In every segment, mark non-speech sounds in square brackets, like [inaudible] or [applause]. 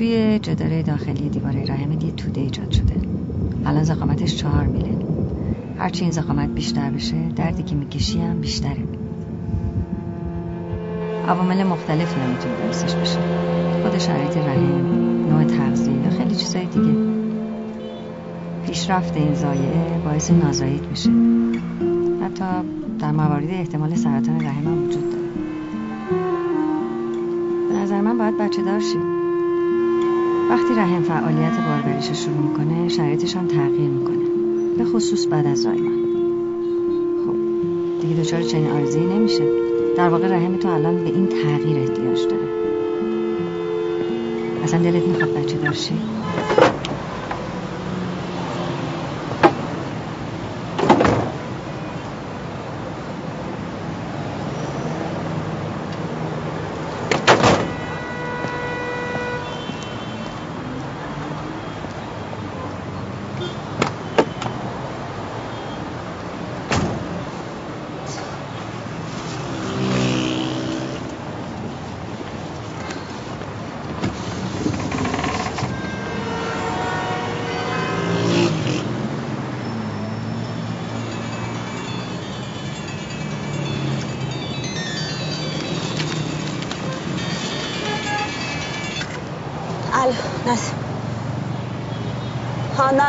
توی جداره داخلی دیواره رحم یه توده ایجاد شده. الان زخامتش چهار میله. هرچی این زخامت بیشتر بشه دردی که می‌کشی هم بیشتره. عوامل مختلفی هم می‌تونه باعثش بشه. خود شرایط رحم نوع تغذیه یا خیلی چیزای دیگه. پیشرفت این زایعه باعث نازاییت میشه. حتی در موارد احتمال سرطان رحم هم وجود داره. به نظر من باید بچه دار وقتی رحم فعالیت باربریش شروع می‌کنه شرایطش هم تغییر می‌کنه. به خصوص بعد از زایمان خب دیگه دچار چنین آرزی نمیشه. در واقع رحم تو الان به این تغییر احتیاج داره. اصلا دلت می‌خواد بچه دارشی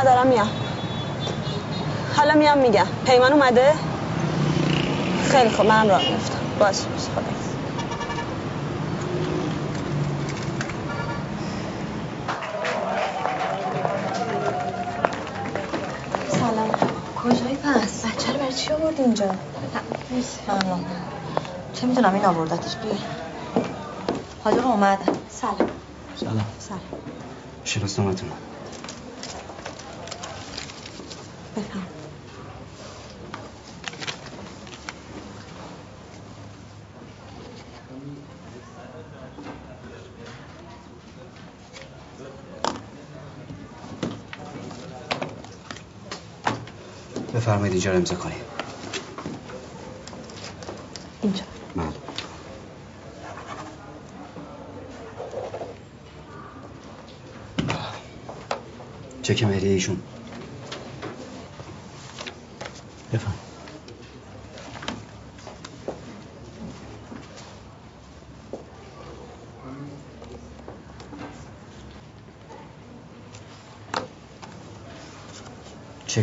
دارم میام. حالا میام میگم. پیمان اومده؟ خیلی خوب منم راه میفتم باش خدا. سلام. کجایی پس؟ بچه رو برای چی آورد اینجا؟ سلام چه می‌دونم این آوردتش. بیا. حالا اومد. سلام. سلام. سلام. شناسنامتون بفهم. بفرمایید اینجا رو امضا کنید اینجا. من چک مهریه ایشون.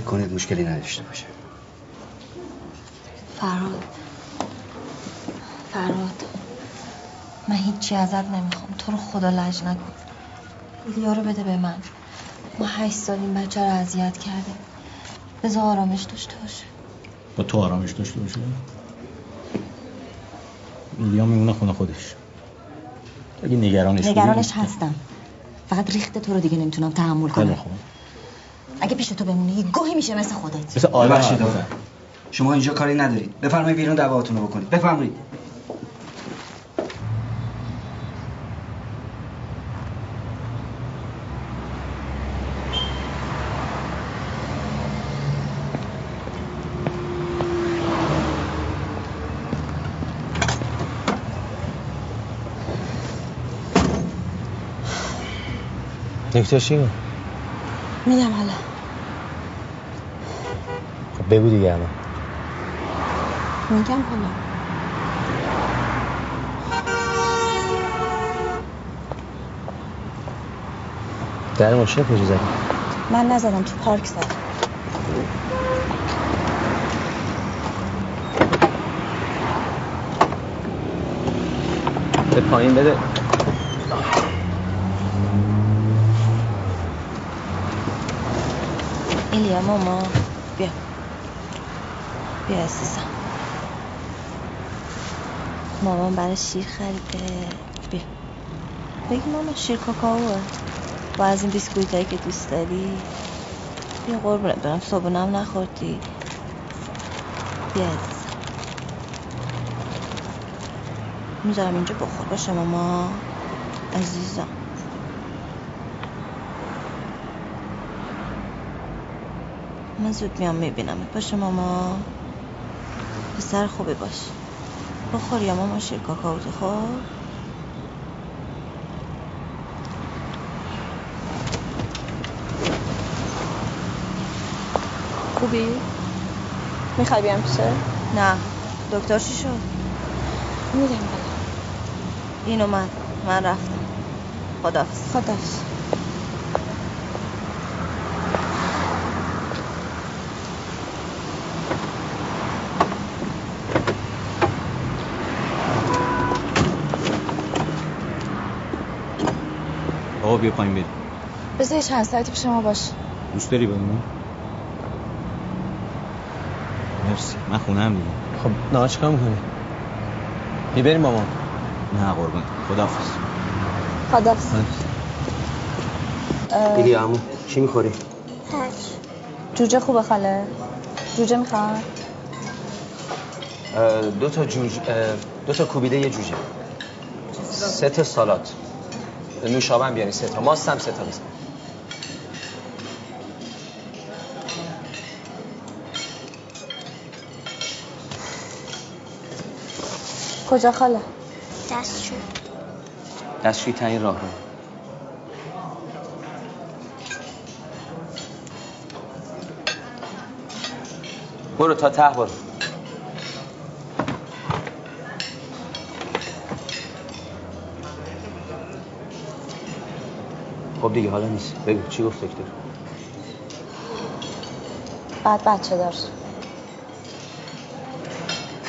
کنید مشکلی نداشته باشه. فراد فراد من هیچی ازت نمی‌خوام. تو رو خدا لج نکن. ایلیا رو بده به من. ما هشت سال این بچه رو اذیت کردیم. بذار آرامش داشته باشه. با تو آرامش داشته باشه؟ ایلیا میمونه خونه خودش. اگه نگرانش نگرانش هستم. فقط ریخت تو رو دیگه نمی‌تونم تحمل کنم. خوب. اگه پیش تو بمونه یه گوهی میشه مثل خودت. مثل آدم. شما اینجا کاری ندارید. بفرمایید بیرون دعواتون رو بکنید. بفرمایید. دکتر چی میگم حالا. بگو دیگه الان. میگم حالا. در ماشین کجا زدی؟ من نزدم تو پارک زدم. به پایین بده. ایلیا ماما. بیا عزیزم. مامان برای شیر خریده. بیا. بگی ماما شیر کاکاوه با از این بیسکویت هایی که دوست داری. بیا قربونه برم. صبحونم نخوردی. بیا عزیزم. می‌ذارم اینجا بخور باشه ماما عزیزم. من زود میام می‌بینم باشه ماما پسر خوبه باش. بخور یا ماما شیر کاکاو تو خب خوبی؟ می‌خوای بیام پیشه؟ نه. دکتر چی شد؟ میدم اینو من. من رفتم. خدافز خدافز بیا پایین بریم. بذار چند ساعتی پیش ما باش. دوست داری بمونی مرسی. من خونه هم دیگه خب نه چیکار می‌کنی؟ می‌بریم مامان. نه قربان. خداحافظ. خدافز دیگه عمو چی می‌خوری؟ جوجه خوبه خاله. جوجه می‌خواد دو تا جوج دو تا کوبیده یه جوجه. سه تا سالات نوشابه هم بیاری سه تا. ماست هم سه تا بزن کجا خاله؟ دستشو. دستشوی تنین راه رو. برو تا ته برو. خب دیگه حالا نیست. بگو چی گفت دکتر؟ بعد بچه دار.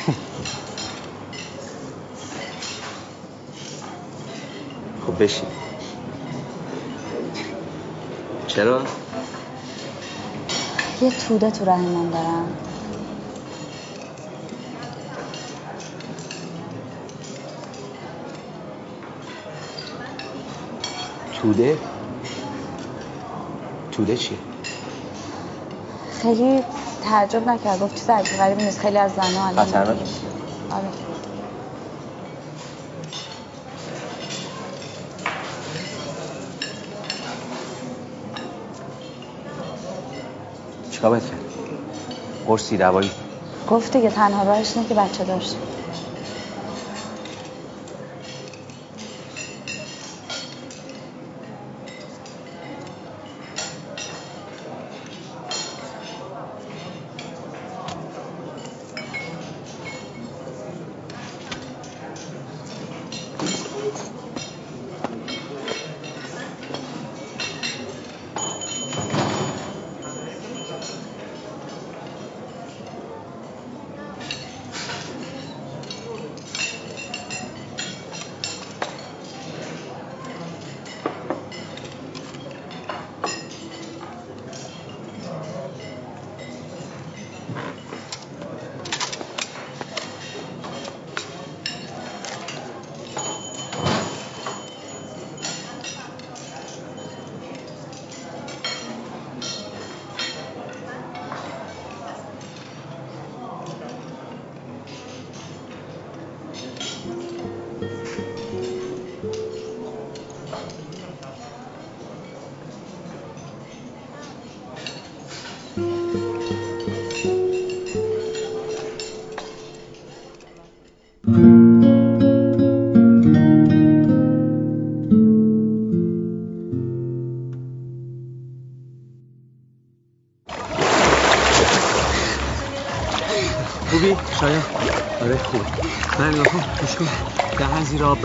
[laughs] خب بشین. چرا؟ یه توده تو رحمم دارم. توده؟ توده چیه؟ خیلی تعجب نکرد گفت چیز عجیب غریبی نیست خیلی از زنها الان. آره چیکار باید کرد؟ قرصی دوایی گفت دیگه تنها راهش اینه که بچه داشت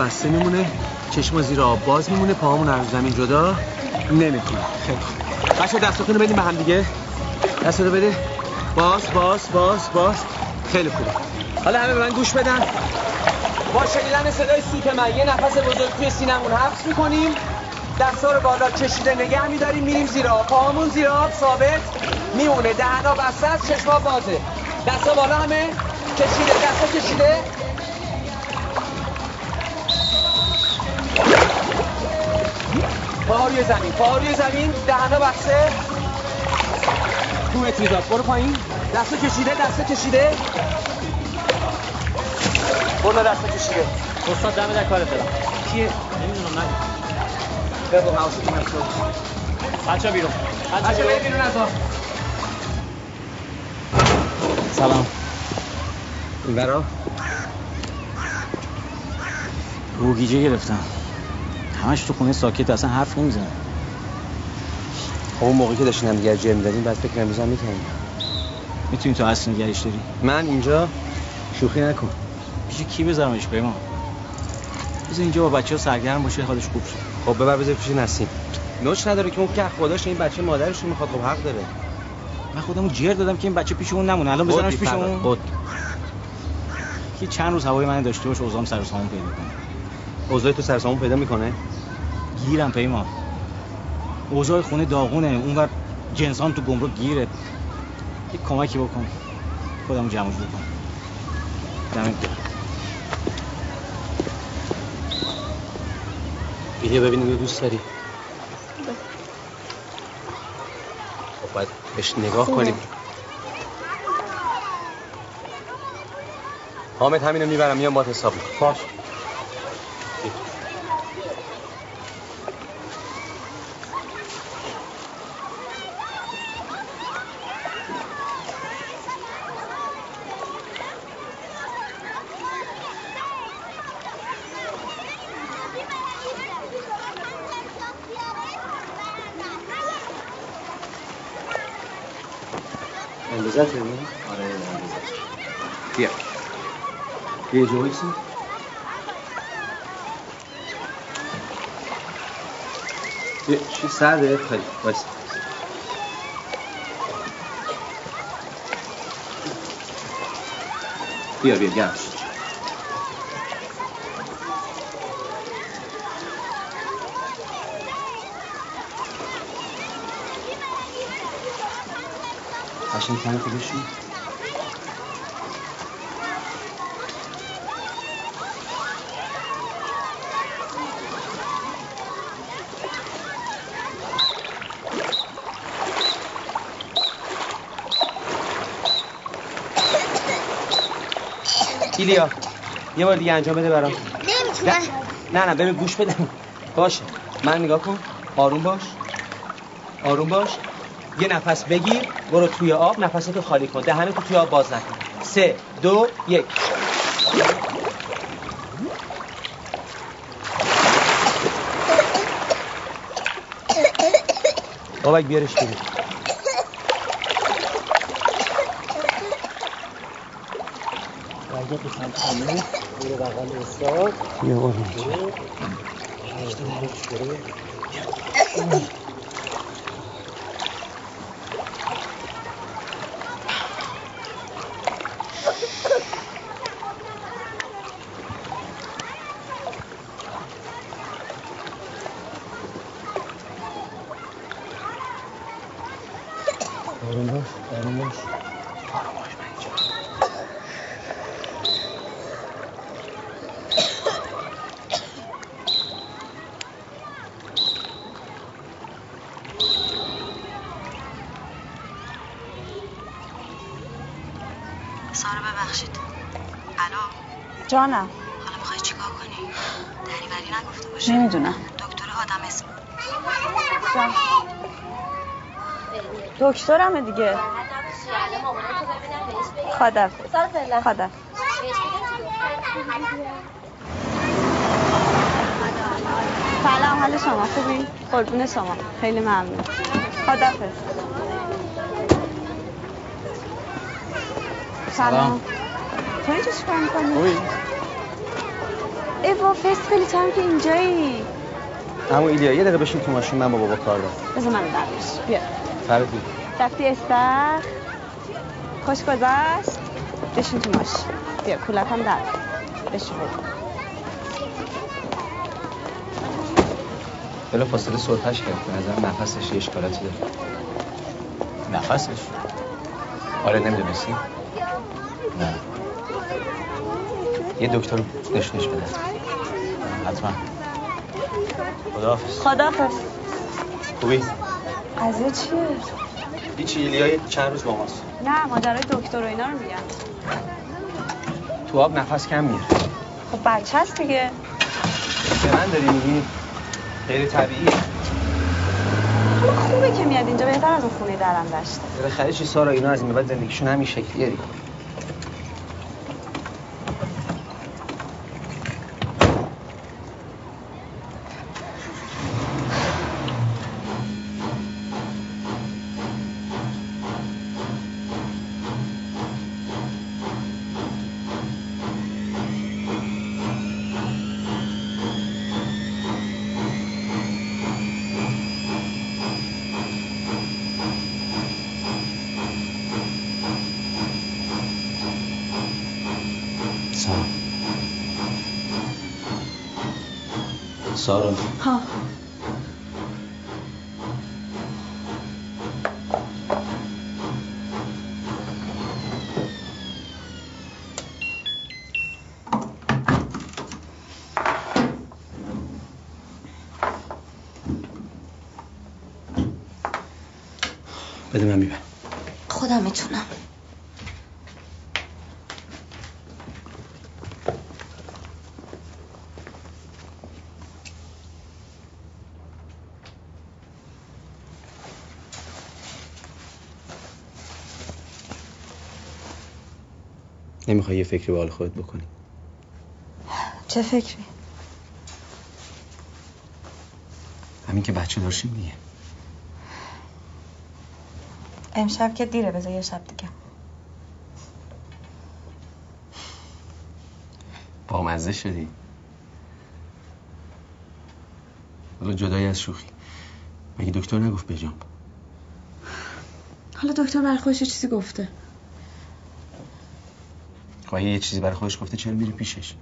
بسته میمونه چشم زیر آب باز میمونه پاهامون از زمین جدا نمی‌تونه خیلی خوب. بچه دستاتون رو بدیم به هم دیگه. دست رو بده. باز باز باز باز. خیلی خوبه حالا همه به من گوش بدن. با شنیدن صدای سوت من یه نفس بزرگ توی سینمون حبس می‌کنیم. دستا رو بالا کشیده نگه میداریم میریم زیر آب. پاهامون زیر آب ثابت میمونه. دهنا بسته است چشما بازه. دستا بالا همه. کشیده دستا کشیده روی زمین پاها روی زمین دهنا بسته. تو متریزاد برو پایین. دستا کشیده دستا کشیده. برو دستا کشیده. استاد دم در کارت دارم. کیه؟ نمی‌دونم نه. بگو حواست من تو بچا بیرون. بچه بیرون. از سلام. این برا روگیجه گرفتم. همش تو خونه ساکت اصلا حرف نمی‌زنه. خب اون موقعی که داشتین هم دیگه جر می‌دادین بعد فکر امروز هم می‌کنیم می‌تونی تو اصل نگهش داری؟ من اینجا شوخی نکن. پیش کی بذارمش پیمان بذار اینجا با بچه ها سرگرم باشه حالش خوب شه. خب ببر بذار پیش نسیم. نوچ نداره که اون که خداش این بچه مادرش رو می‌خواد خب حق داره. من خودمو جر دادم که این بچه پیش اون نمونه. الان بذارمش پیش اون؟ خود. که چند روز هوای من داشته باش اوزام سر سامون پیدا کنه. اوضاع تو سرسامون پیدا می‌کنه؟ گیرم پیمان اوضاع خونه داغونه. اونور جنسان تو گمرک گیره. یه کمکی بکن. خودمو جمع جور کنم دمت گرم. ایلیا ببینیم یه دوست داری. خب باید بهش نگاه کنیم. حامد همینو می‌برم. میام باید حساب می‌کنم. باش اندازت ببین آره اندازه‌ش. بیا بیا یه چی سرده خیلی. وایس بیا بیا گرم شد. قشنگ تنه خودشون ایلیا یه بار دیگه انجام بده برام. نمی‌تونم. نه نه ببین گوش بده. باشه. من نگاه کن. آروم باش. آروم باش. یه نفس بگیر برو توی آب. نفستو خالی کن. دهنتو توی آب باز نکن. سه دو یک. بابک بیارش بیرون. یه بار اینجا. آروم باش آروم باش سارا ببخشید الو جانم. حالا می‌خوای چیکار کنی؟ دریوری نگفته باشه. نمی‌دونم. دکتر آدم اسم. جان. دکترمه دیگه. خدافظ خدافظ سلام حال شما خوبی؟ قربون شما. خیلی ممنون. خدافظ سلام. تو اینجا چیکار می‌کنی؟ ایوا فست خیلی هم که اینجایی. اما ایلیا یه دقیقه بشین تو ماشین من با بابا کار دارم. بذار من درش بیا. فرضی رفتی استخ خوش گذشت. بشین تو ماشین. بیا کولت هم در. بشین. بلا فاصله سرتش کرد. به نظر نفسش یه اشکالاتی داره. نفسش؟ آره نمی‌دونستی؟ نه. یه دکتر نشونش بده حتما خداحافظ. خدافظ خوبی؟ قضیه چیه؟ هیچی ایلیا چند روز با ماست. نه ماجرای دکتر و اینا رو میگم تو آب نفس کم میره خب بچه هست دیگه. به من داری میگی؟ غیر طبیعیه حالا خوبه که میاد اینجا بهتر از اون خونه درم داشته. بالاخره چی سارا اینا از این بعد زندگیشون همین شکلیه دیگه. سارا نمی‌خوای یه فکری به حال خودت بکنی؟ چه فکری؟ همین که بچه داشتیم دیگه. امشب که دیره بذار یه شب دیگه. با مزه شدی. حالا جدای از شوخی. مگه دکتر نگفت بجام حالا دکتر برای خودش یه چیزی گفته. اگه یه چیزی برای خودش گفته چرا میری پیشش؟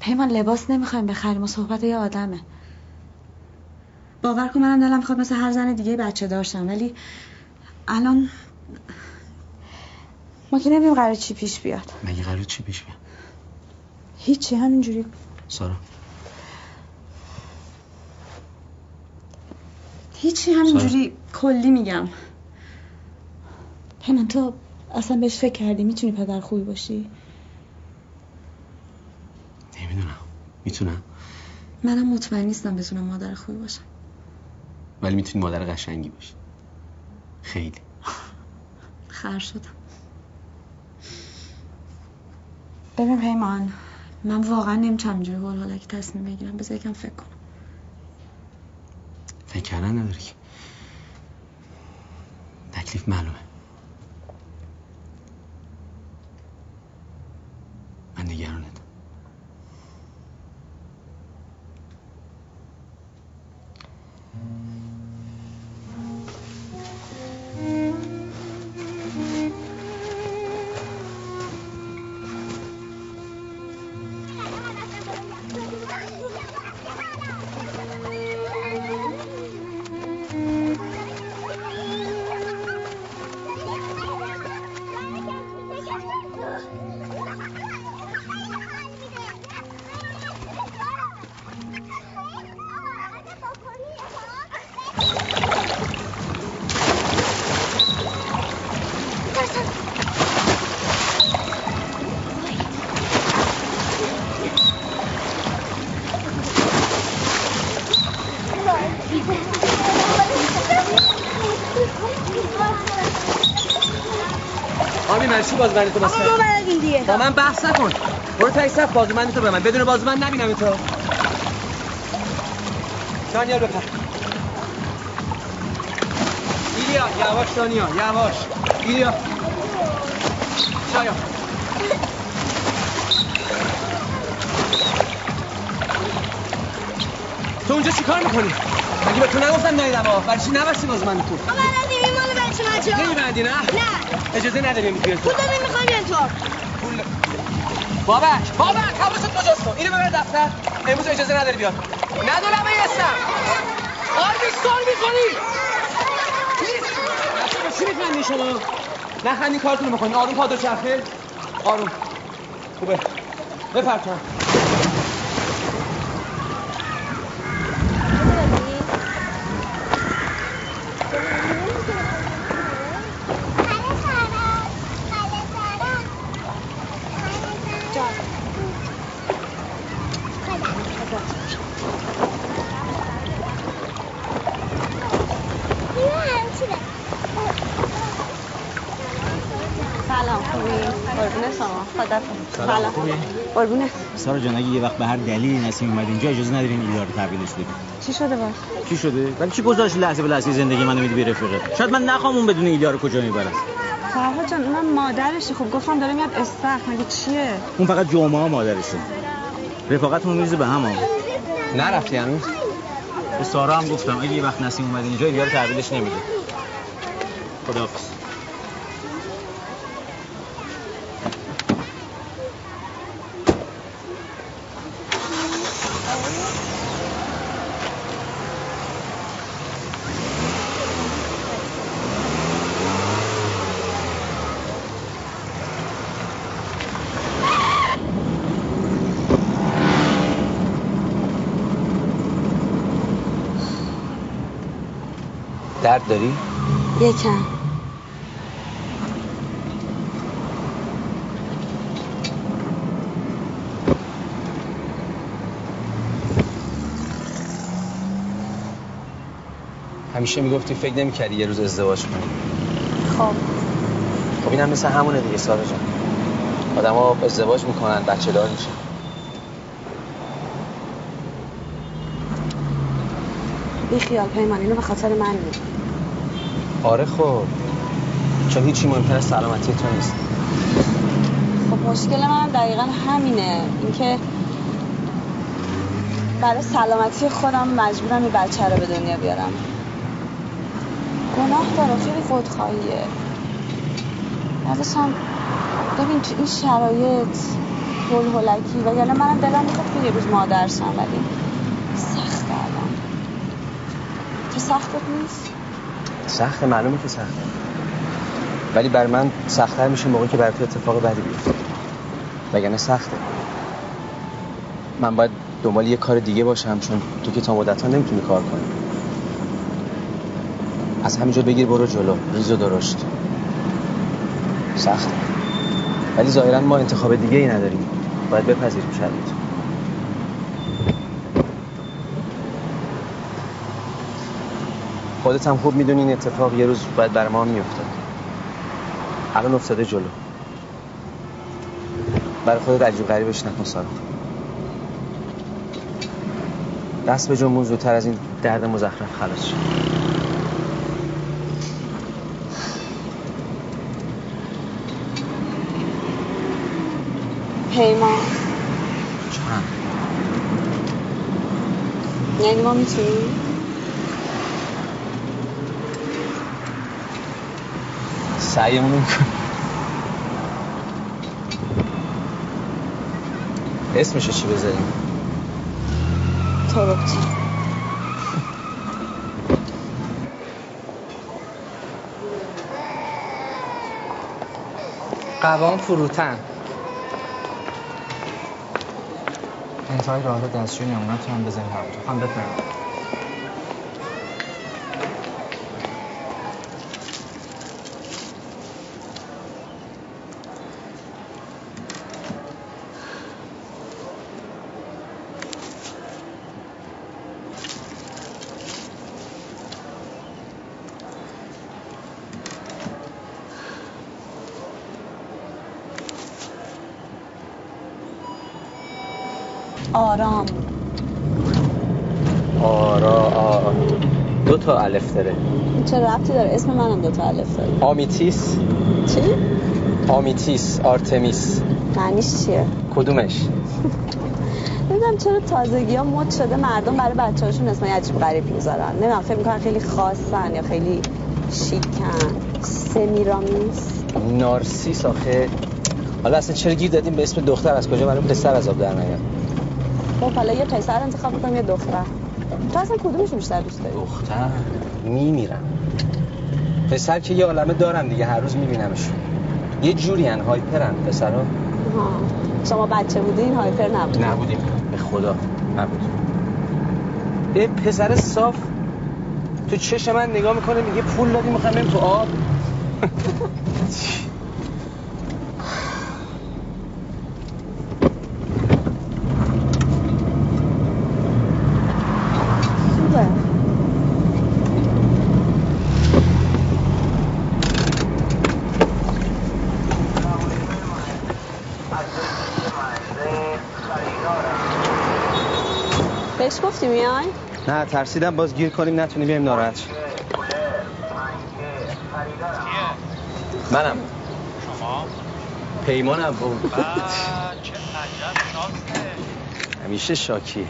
پیمان لباس نمی‌خوایم بخریم و صحبت یه آدمه. باور کن منم دلم می‌خواد مثل هر زن دیگه بچه داشتم ولی الان ما که نمی‌دونیم قرار چی پیش بیاد. مگه قرار چی پیش بیاد؟ هیچی همینجوری. سارا. هیچی همینجوری کلی میگم. پیمان تو اصلا بهش فکر کردی می‌تونی پدر خوبی باشی؟ نمی‌دونم. می‌تونم. منم مطمئن نیستم بتونم مادر خوبی باشم. ولی می‌تونی مادر قشنگی باشی. خیلی. خر شدم. ببین پیمان من واقعا نمی‌تونم اینجوری هول هولکی تصمیم بگیرم. بذار یکم فکر کنم. فکر کردن نداری که؟ تکلیف معلومه. من چی بازوبند تو واسه با من بحث نکن. برو تایی صف بازوبند تو به من بدون بازوبند نبینم تو. دانیال بپر. ایلیا یواش دانیال یواش. ایلیا. شایا تو اونجا چی کار می‌کنی؟ مگه به تو نگفتم نایدم ها برای چی نبستی بازوبند تو؟ بابا ندیم این مال بچه بچه ها نمیبندی نه؟ نه. اجازه نداری بیاری تو پول دادیم می‌خوایم بیان تو. پول بابک بابک حواست کجاست؟ تو اینو ببر دفتر. امروز اجازه نداری بیاد. ندارم ایستم آرمی سال می‌کنی چی میخندی شما؟ نخندی کارتون رو می‌کنی آروم پادر چرخه. آروم. خوبه. بپرتم قربونه شما. خدا سلام؟ قربونه سارا جان اگه یه وقت به هر دلیلی نسیم اومد اینجا اجازه ندارین ایدار رو تحویلش بدیم چی شده باش چی شده؟ ولی چی گذاشت لحظه به لحظه زندگی منو میدی به رفیقه شاید من نخوام اون بدون ایدار کجا می‌برم فرهاد جان اونم مادرشه. خب گفتم داره میاد استخ مگه چیه؟ اون فقط جمعه ها مادرشه. رفاقتمون میریزه به هم. نرفتی هنوز؟ به سارا هم گفتم اگه یه وقت نسیم اومد اینجا ایدار تحویلش نمیده. خداحافظ. داری؟ یکم. همیشه می‌گفتی فکر نمی‌کردی یه روز ازدواج کنی. خب. خب اینم مثل همونه دیگه سارا جان. آدم ها ازدواج می‌کنن بچه دار میشن. بی خیال پیمان اینو به خاطر من میگی. آره خب. چون هیچی مهمتر سلامتی تو نیست. خب مشکل من دقیقا همینه. اینکه برای سلامتی خودم مجبورم یه بچه رو به دنیا بیارم. گناه داره خیلی خودخواهیه. بعدش هم ببین تو این شرایط هول هولکی و یعنی منم دلم می‌خواد که یه روز مادر شم ولی سخت الان تو سختت نیست؟ سخته معلومه که سخته ولی بر من سختتر میشه موقعی که بر تو اتفاق بدی بیفته. وگرنه سخته. من باید دنبال یه کار دیگه باشم چون تو که تا مدت نمی‌تونی کار کنی. از همینجا بگیر برو جلو. ریز و درشت. سخته. ولی ظاهرا ما انتخاب دیگه ای نداریم. باید بپذیریم شرایط. خودت هم خوب می‌دونی این اتفاق یه روز باید بر ما هم میافتاد. الان افتاده جلو. برای خودت عجیب غریبش نکن سارا. دست به جنبون زودتر از این درد مزخرف خلاص شد پیمان. چند یعنی ما می‌تونیم؟ سعیمون رو اسمشو چی بذاریم؟ تربچی قوام فروتن. انتهای راه رو دستشوی تو هم بزنی هوا تو هم بفرم آرام آرا آ دو تا الف داره. این چه ربطی داره؟ اسم منم دوتا الف داره. آمیتیس؟ چی؟ آمیتیس آرتمیس. معنیش چیه؟ کدومش؟ نمی‌دونم چرا تازگی ها مد شده مردم برای بچه هاشون اسمای عجیب غریب می‌ذارن. نمی‌دونم فکر می‌کنن خیلی خاصن یا خیلی شیکن. سمیرامیس. نارسیس آخه. حالا اصلا چرا گیر دادیم به اسم دختر؟ از کجا برای پسر از آب در نیاد؟ خب حالا یه پسر انتخاب می‌کنم یه دختر. تو اصلا کدومش بیشتر دوست داری؟ دختر. میمیرم. پسر که یه عالمه دارم دیگه هر روز میبینمشون یه جوری هن هایپرن پسرها ها. شما بچه بودین هایپر نبود نبودیم. به خدا نبود. یه پسر صاف تو چش من نگاه می‌کنه میگه پول دادیم می‌خوایم بریم تو آب [laughs] خوبه بهش گفتی میای؟ نه ترسیدم باز گیر کنیم نتونیم بریم ناراحت. منم. شما؟ پیمانم شانسه. همیشه شاکی. چی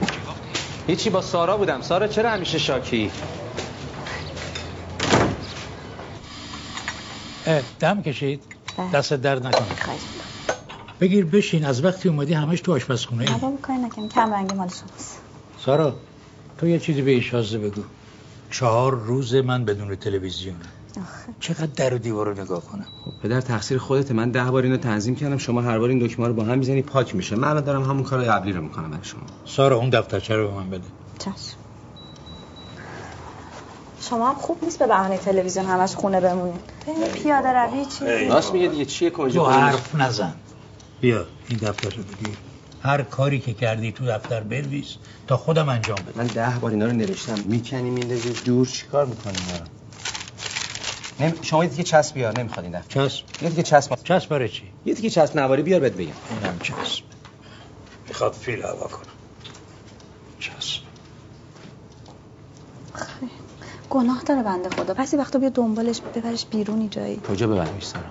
گفتی؟ هیچی با سارا بودم. سارا چرا همیشه شاکی؟ اه، دم کشید. بله. دست درد نکنه. بگیر بشین از وقتی اومدی همش تو آشپزخونه ای. بابا کاری نکنم کم رنگی مال شماست. سارا. تو یه چیزی به ایشازه بگو. چهار روز من بدون تلویزیون. آخه. چقدر در و دیوار رو نگاه کنم. خب پدر تقصیر خودته من ده بار اینو تنظیم کردم. شما هر بار این دکمه رو با هم می‌زنی پاک میشه. من الان دارم همون کار قبلی رو می‌کنم برای شما. سارا اون دفترچه رو به من بده. چشم. شما هم خوب نیست به بهانه تلویزیون همش خونه بمونید ببین پیاده روی چی؟ راست میگه دیگه. چیه؟ تو کنجا حرف نزن. بیا این دفتر رو بگیر. هر کاری که کردی تو دفتر بنویس تا خودم انجام بدم. من ده بار اینا رو نوشتم. می‌کنی میندازی؟ دور چیکار می‌کنی اینا نم... شما یه دیگه چسب بیار نمی‌خواد این دفعه. چسب. یه دیگه چسب چسب برای چی؟ یه دیگه چسب نواری بیار بهت بگم. اینم چسب. می‌خواد فیل هوا کنم چسب. گناه داره بنده خدا. پس وقتا بیا دنبالش ببرش بیرونی جایی کجا ببرمش سارا؟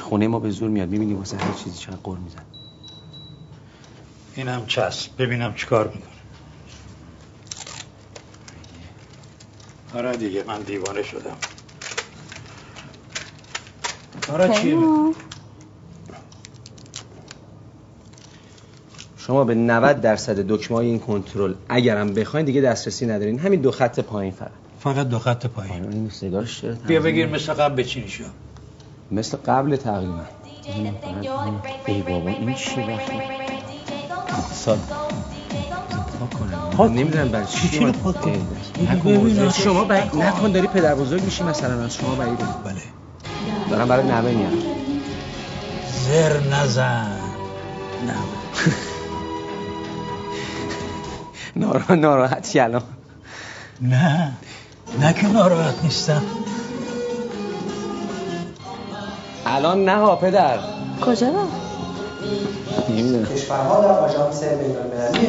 خونه ما به زور میاد. می‌بینی واسه هر چیزی چقدر قر میزن اینم چسب. ببینم چیکار می‌کنه. آره دیگه من دیوانه شدم. آره چیه پیمان. شما به 90 درصد دکمه این کنترل اگرم بخواین دیگه دسترسی ندارین. همین دو خط پایین فقط. فقط دو خط پایین. آره این سیگارش بیا بگیر مثل قبل بچینی شو. مثل قبل تقریبا ای بابا این چی وقتی سال. پاک نمی‌دونم برای چی؟ اه، نکن. شما بعید نکن داری پدر بزرگ میشی مثلا از شما بعیده بله. دارم برای نوه میارم زر نزن. نه. نارا ناراحتی الان. نه. نه که ناراحت نیستم. الان نه ها پدر. کجا؟ کشورها در آژانس بین‌المللی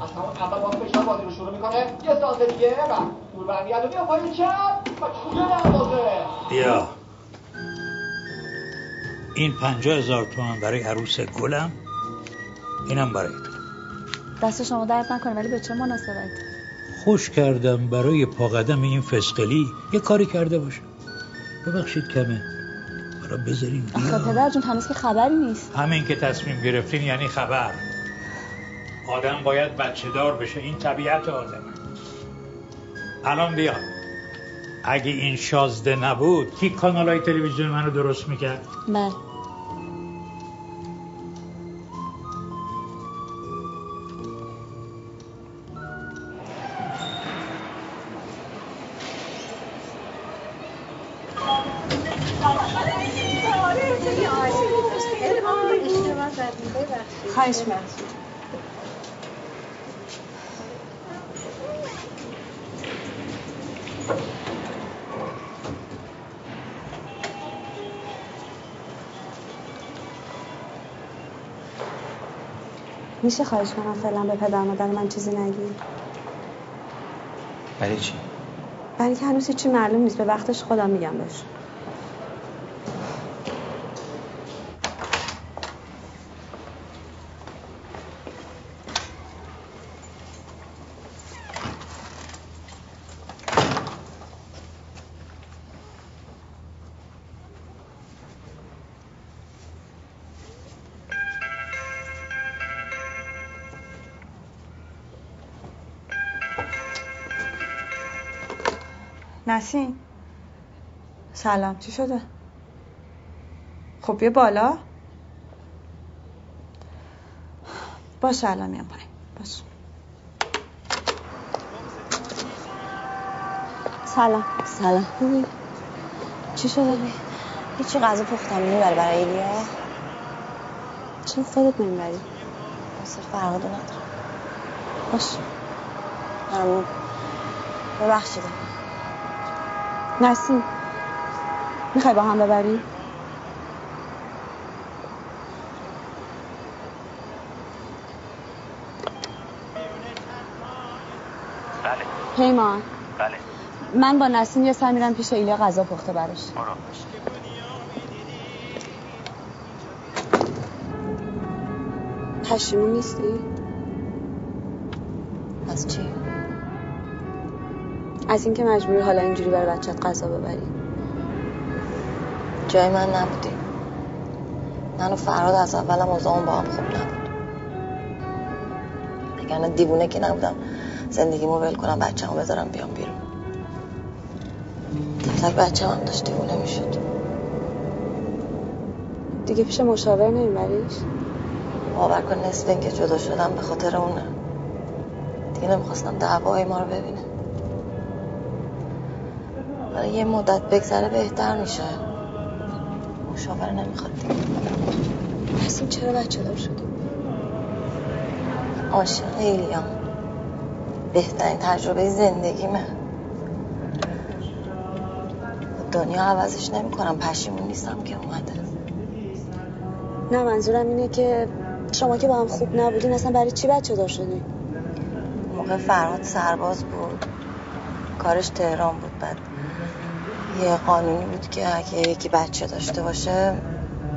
از همون اول باز کشور بازی رو شروع می‌کنه. یه سانت دیگه و دور برمیگرده بیا پای چپ و چوبه دروازه بیا. این پنجاه هزار تومن برای عروس گلم. اینم برای تو. دست شما درد نکنه ولی به چه مناسبت؟ خوش کردم برای پا قدم این فسقلی. یه کاری کرده باشه. ببخشید کمه. برا بذارین آخه بیا پدر جون هنوز که خبری نیست. همین که تصمیم گرفتین یعنی خبر. آدم باید بچه دار بشه این طبیعت آدم. الان بیا. اگه این شازده نبود کی کانال های تلویزیون منو درست می‌کرد؟ بله خواهش می‌کنم میشه خواهش کنم فعلا به پدر مادر من چیزی نگی؟ برای چی؟ برای که هنوز هیچی معلوم نیست. به وقتش خودم میگم بهش. نسیم. سلام چی شده؟ خب بیا بالا. باشه الان میام پایین. باش. سلام. سلام. خوبی؟ چی شده؟ هیچی غذا پختم می‌بری برای ایلیا. چرا خودت نمی‌بری؟ واسه فرقدو نداره باش. ممنون. ببخشید. نسیم می‌خوای با هم ببری؟ بله پیمان بله من با نسیم یه سر میرم پیش ایلیا غذا پخته براش برو پشیمون نیستی؟ از چی؟ از اینکه مجبوری حالا اینجوری برای بچت غذا ببری. جای من نبودی. من و فراد از اولم اوضاعمون با هم خوب نبود. اگر دیوونه که نبودم. زندگیمو ول کنم بچه‌مو بذارم بیام بیرون. تک بچه هم داشت دیوونه می‌شد. دیگه پیش مشاور نمیبریش؟ باور کن نصف اینکه جدا شدم به خاطر اونه. دیگه نمی‌خواستم دعوای ما رو ببینه. یه مدت بگذره بهتر میشه. مشاوره نمی‌خواد دیگه. نسیم چرا بچه دار شدی عاشق ایلیام بهترین تجربه زندگیمه. دنیا عوضش نمی‌کنم. پشیمون نیستم که اومده. نه منظورم اینه که شما که با هم خوب نبودین اصلا برای چی بچه دار شدین موقع فرهاد سرباز بود. کارش تهران بود بعد. یه قانونی بود که اگه یکی بچه داشته باشه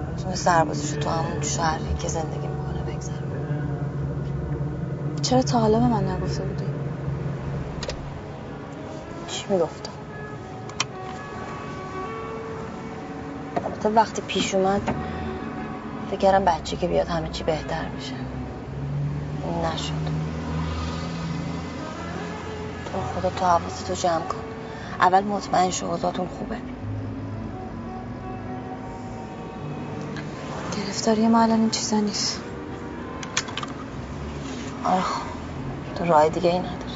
می‌تونه سربازش رو تو همون شهری که زندگی می‌کنه بگذره چرا تا حالا به من نگفته بودی؟ چی می‌گفتم البته وقتی پیش اومد فکر کردم بچه که بیاد همه چی بهتر میشه. نشد. تو خدا تو حواستو جمع کن. اول مطمئن شو اوضاعتون خوبه. گرفتاری ما الان این چیزا نیست. خب تو راه دیگه ای نداری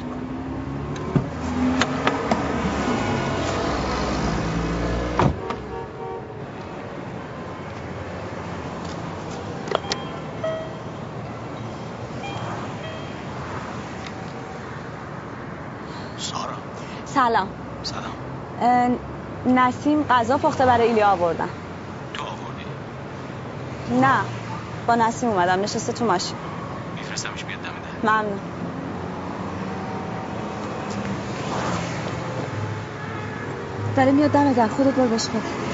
سارا سلام سلام اه، نسیم غذا پخته برای ایلیا آوردن. تو آوردی؟ نه با نسیم اومدم نشسته تو ماشین. میفرستمش بیاد دم ده ممنون. داره میاد دم در خودت برو بهش بده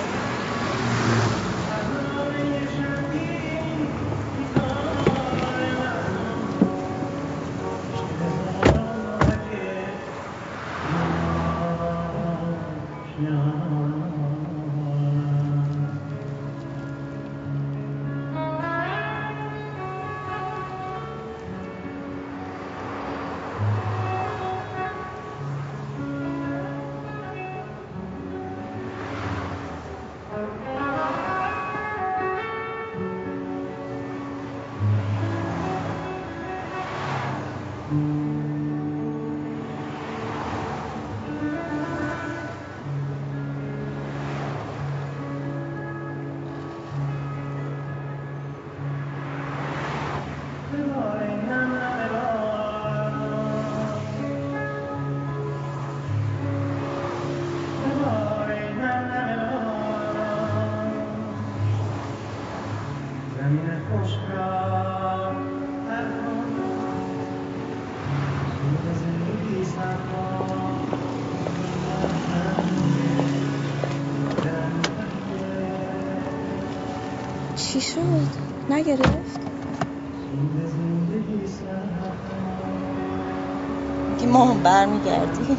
میگی مامان برمیگردی.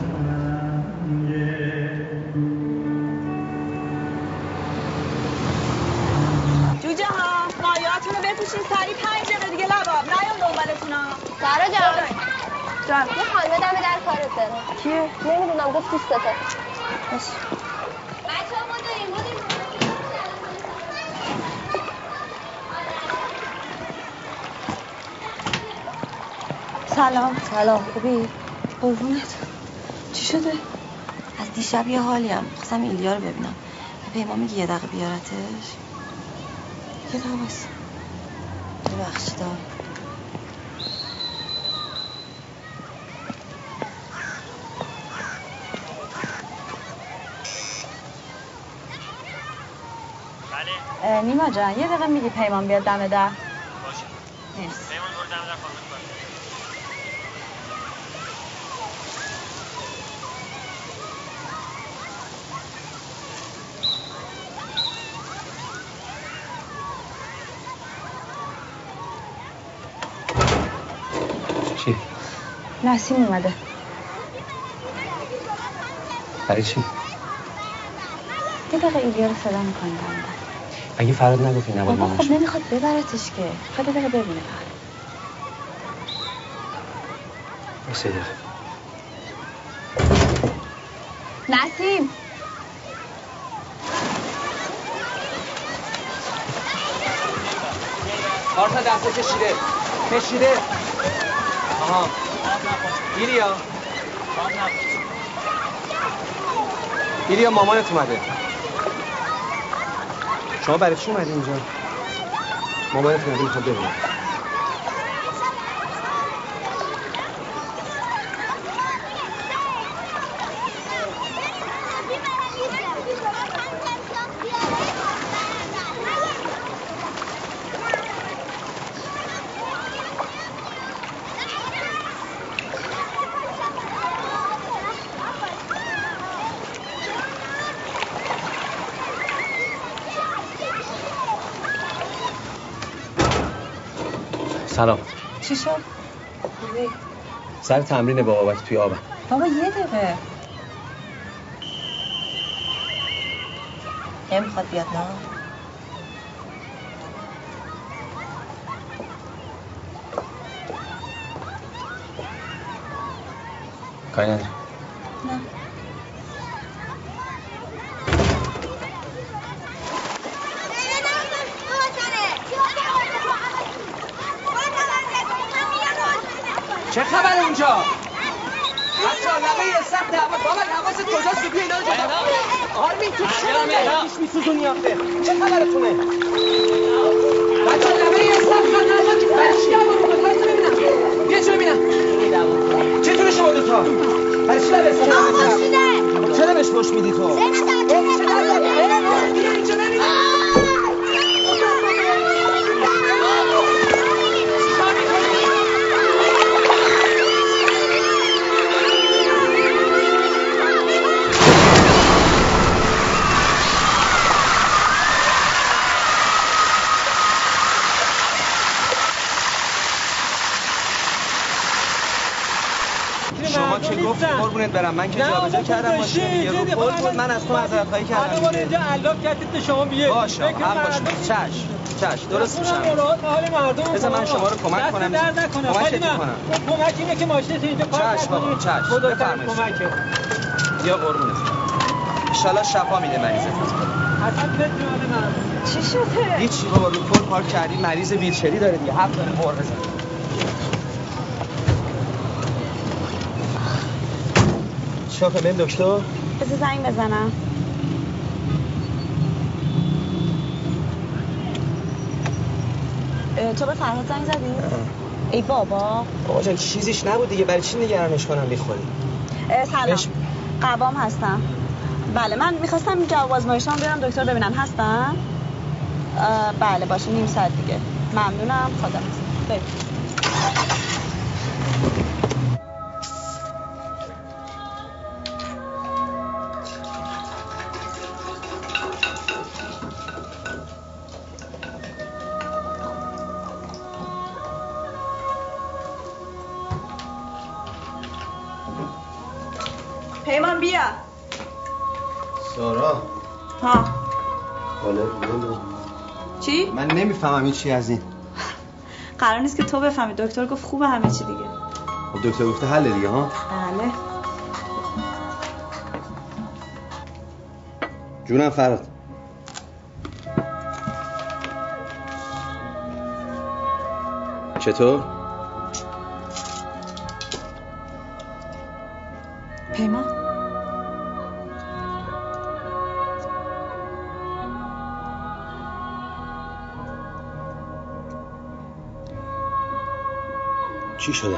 جوجه ها مایاتون رو بپوشین سریع پنج دقیقه دیگه لباب. نیام دنبالتون ها سارا جان. جان. یه خانمه دم در کارت داره. کیه؟ نمی‌دونم گفت دوستته. سلام. سلام خوبی؟ قربونت چی شده؟ از دیشب یه حالی هم خواستم ایلیا رو ببینم به پیما میگی یه دقیقه بیارتش یه دقیقه بایستا. ببخشید. اه، نیما جان یه دقیقه میگی پیمان بیاد دم در باشه مرسی پیمان برو دم در خانم کار چی؟ نسیم اومده برای چی؟ یه دقیقه ایلیا رو صدا می‌کنه اگه فراد نگفتی نباید مامانش خب نمی‌خواد ببرتش که خود دقیقه ببینه فقط. نسیم آرتا دسته کشیده کشیده آها ایلیا ایلیا مامانت اومده. شما برای چی اومدی اینجا؟ مامانت اومده می‌خواد ببینم سلام. چی شد؟ سر تمرین با بابک توی آبم. بابا یه دقیقه. نمی‌خواد بیاد؟ نه. کاری نداره جابجا کردم ماشین دیگه رو پل بود من از تو معذرت خواهی کردم. حالا اینجا علاق کردید به شما بیه باشه حق باشه. چش چش درست میشم حال مردم بذار من شما رو کمک کنم. درد نکنه. کمکت من کمک اینه که ماشین اینجا پارک چش بابا چش بفرمایید. کمکه بیا قربونت انشالله شفا میده مریضت اصلا من چی شده؟ هیچی بابا رو پل پارک کردی مریض ویلچری داره دیگه. حق داره بزنه شاپه بهم دکتر بذار زنگ بزنم. تو به فرهاد زنگ زدی؟ ای بابا. بابا جان چیزیش نبود دیگه. برای چی نگرانش کنم بیخوری سلام. بهش- قوام هستم. بله من می‌خواستم جواب آزمایشام برم دکتر ببینم هستم بله باشه نیم ساعت دیگه. ممنونم. خدا ببین این چی از این. قرار نیست که تو بفهمی. دکتر گفت خوبه همه چی دیگه. خب دکتر گفته حل دیگه ها؟ بله. جونم فراد. چطور؟ چی شده؟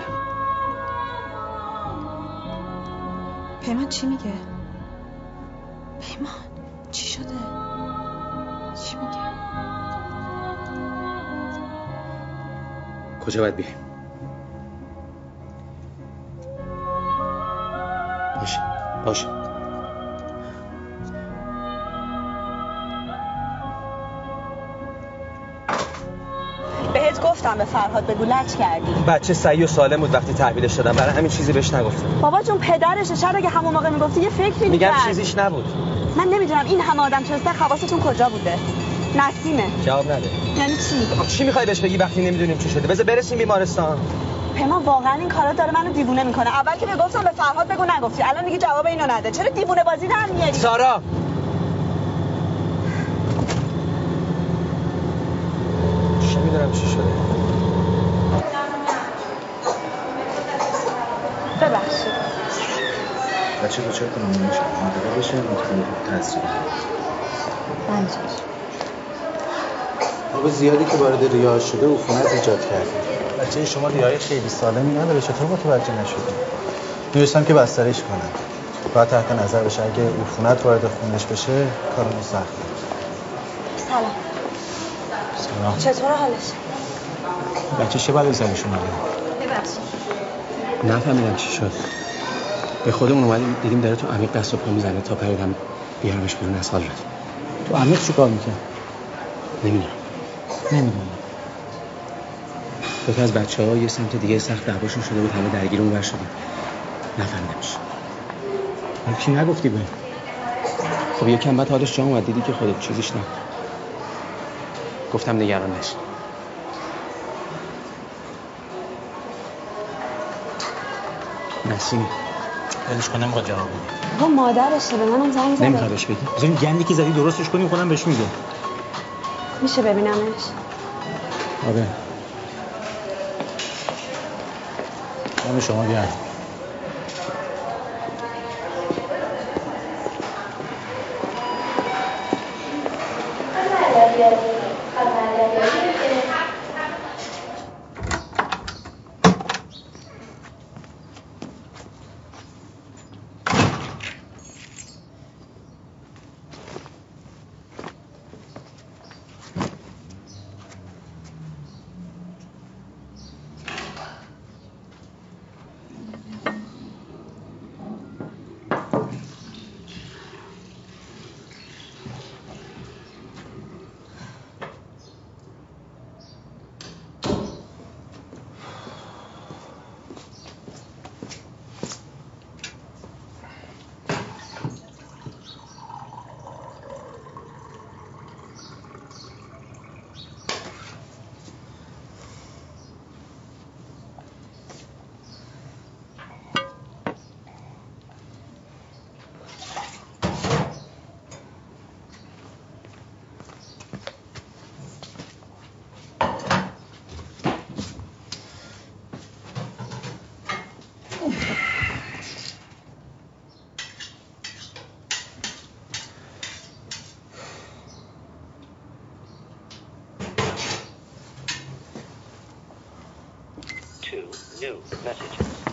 پیمان چی میگه؟ پیمان چی شده؟ چی میگه؟ کجا باید بیایم؟ باشه باشه گفتم به فرهاد بگو لج کردی. بچه سعی و سالم بود وقتی تحویلش دادم. برای همین چیزی بهش نگفتم. بابا جون پدرشه. شاید اگه همون موقع می‌گفتی یه فکری میگم چیزیش نبود. من نمی‌دونم این همه آدم چسته حواستون کجا بوده. نسیمه. جواب نده. یعنی چی؟ چی می‌خوای بهش بگی وقتی نمی‌دونیم چی شده؟ بذار برسیم بیمارستان. پیمان واقعا این کارا داره منو دیوونه می‌کنه. اول که بگفتم به فرهاد بگو نگفتی. الان دیگه جواب اینو نده. چرا دیوونه بازی در میاری؟ سارا چی می‌دونم چی شده ببخشید بچه دوچار کنم نمیشه مادره بشه متقن تاثیر آب زیادی که وارد ریاه شده عفونت ایجاد کرده. بچه شما ریای خیلی سالمی نداره چطور متوجه نشده نوشتم که بستریش کنم باید تحت نظر بشه اگه عفونت وارد خونش بشه کارمون سخت. سلام. سلام. چطور حالش؟ بچه چه بلایی سرش اومده؟ ببخشید. نفهمیدم چی شد. به خودمون اومدیم دیدیم داره تو عمیق دست و پا می‌زنه تا پریدم بیارمش بیرون از حال رفت. تو عمیق چی کار می‌کنه؟ نمی‌دونم. نمی‌دونم. دو تا از بچه ها یه سمت دیگه سخت دعواشون شده بود همه درگیر اون شدیم. نفهمیدمش. کی نگفتی به؟ خب یکم بعد حالش جا اومد دیدی که خودت چیزیش نه گفتم نگران نشی نسیم. ولش کن نمی‌خواد جواب. بده با مادرشه به منم زنگ زده. نمی‌خواد بهش بگی؟ بذاریم گندی که زدی درستش کنیم خودم بهش میگم. میشه ببینمش؟ آره. دم شما گرم. New messages.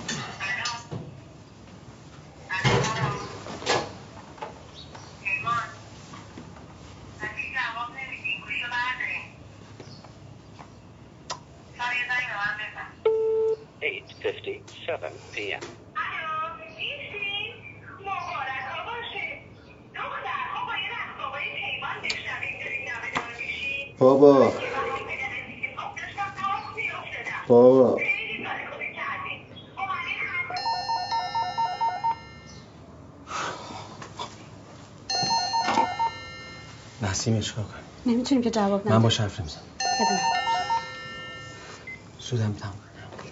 چیکار کنم نمی‌تونیم که جواب ندیم. من باش حرف نمی‌زنم. بدونم سودم تمام.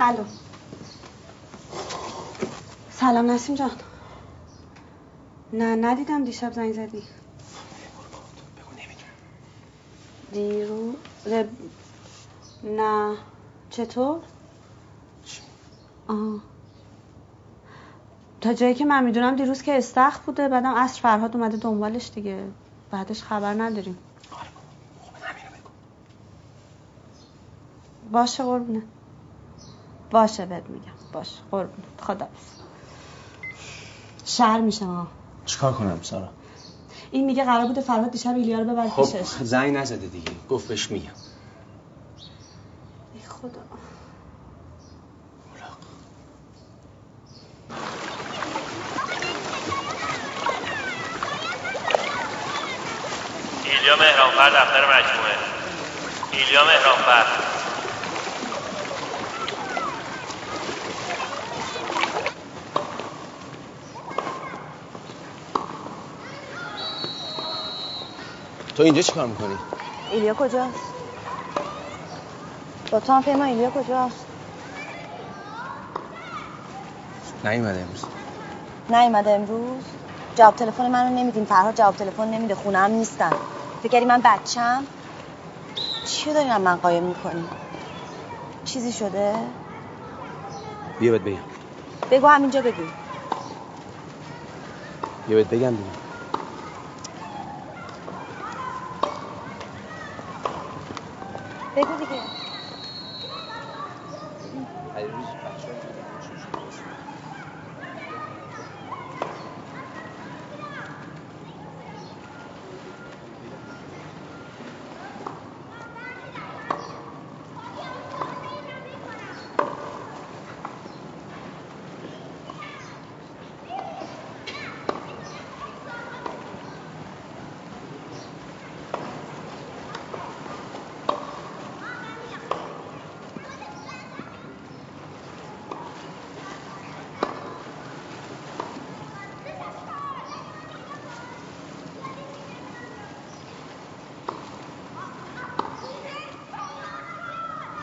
الو سلام نسیم جان. نه ندیدم دیشب زنگ زدی. دیرو رب... نه چطور؟ آه. تا جایی که من می‌دونم دیروز که استخ بوده بعدم عصر فرهاد اومده دنبالش دیگه. بعدش خبر نداریم. باشه قربونه. باشه بهت میگم. باشه قربونه. خدا شهر میشه ها چیکار کنم سارا؟ این میگه قرار بوده فرهاد دیشب ایلیا رو ببر خب زنگ نزده دیگه. گفت بهش میگم ای خدا ایلیا مهرانفر دفتر مجموعه. ایلیا مهرانفر. تو اینجا چیکار می‌کنی؟ ایلیا کجاست؟ با تو هم پیما ایلیا کجاست؟ نیومده امروز. نیومده امروز؟ جواب تلفن منو نمیدین. فرهاد جواب تلفن نمیده. خونه هم نیستن. فکر کردی من بچم؟ چی داری من قایم می‌کنی؟ چیزی شده؟ بیا بهت بگم. بگو همینجا بگو. بیا بهت بگم دیگه. بگو دیگه.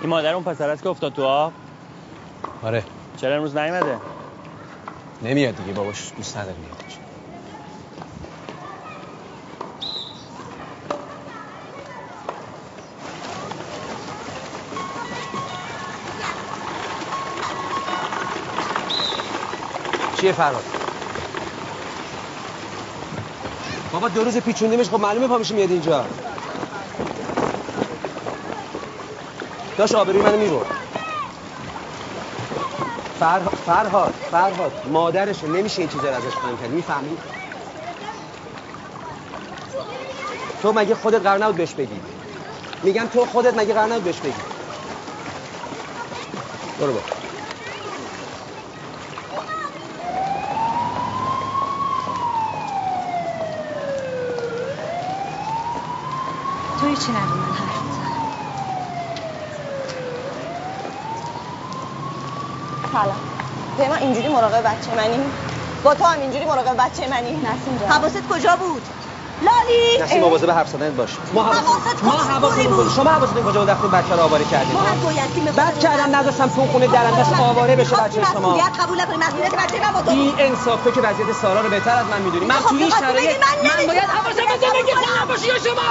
این مادر اون پسر است که افتاد تو آب. آره. چرا امروز نیومده؟ نمیاد دیگه باباش دوست نداره میاد چیه فراد بابا دو روز پیچوندیمش خب معلومه پا میشه میاد اینجا. داشت آبروی منو می‌برد. فر... فرهاد فرهاد مادرشه نمیشه این چیزا رو ازش فهم کرد. می‌فهمی؟ تو مگه خودت قرار نبود بهش بگی؟ میگم تو خودت مگه قرار نبود بهش بگی؟ برو با تو هیچی نگو من حرف سلام پیما اینجوری مراقب بچه منی. با تو هم اینجوری مراقب بچه منی. نسیم جان. حواست کجا بود؟ لالی نسیم مواظب حرف زدنت باش. ما حواست ما کجا حواسمون بود؟ شما حواستون کجا بود وقتی بچه رو آواره کردید ما هم بعد کردم نذاشتم تو خونه درندش آواره بشه بچه شما. مسئولیت قبول نکنی مسئولیت بچه من با تو این انصاف تو که وضعیت سارا رو بهتر از من می‌دونی. من تو این شرایط من باید حواسم به زندگی خودم باشه یا شما.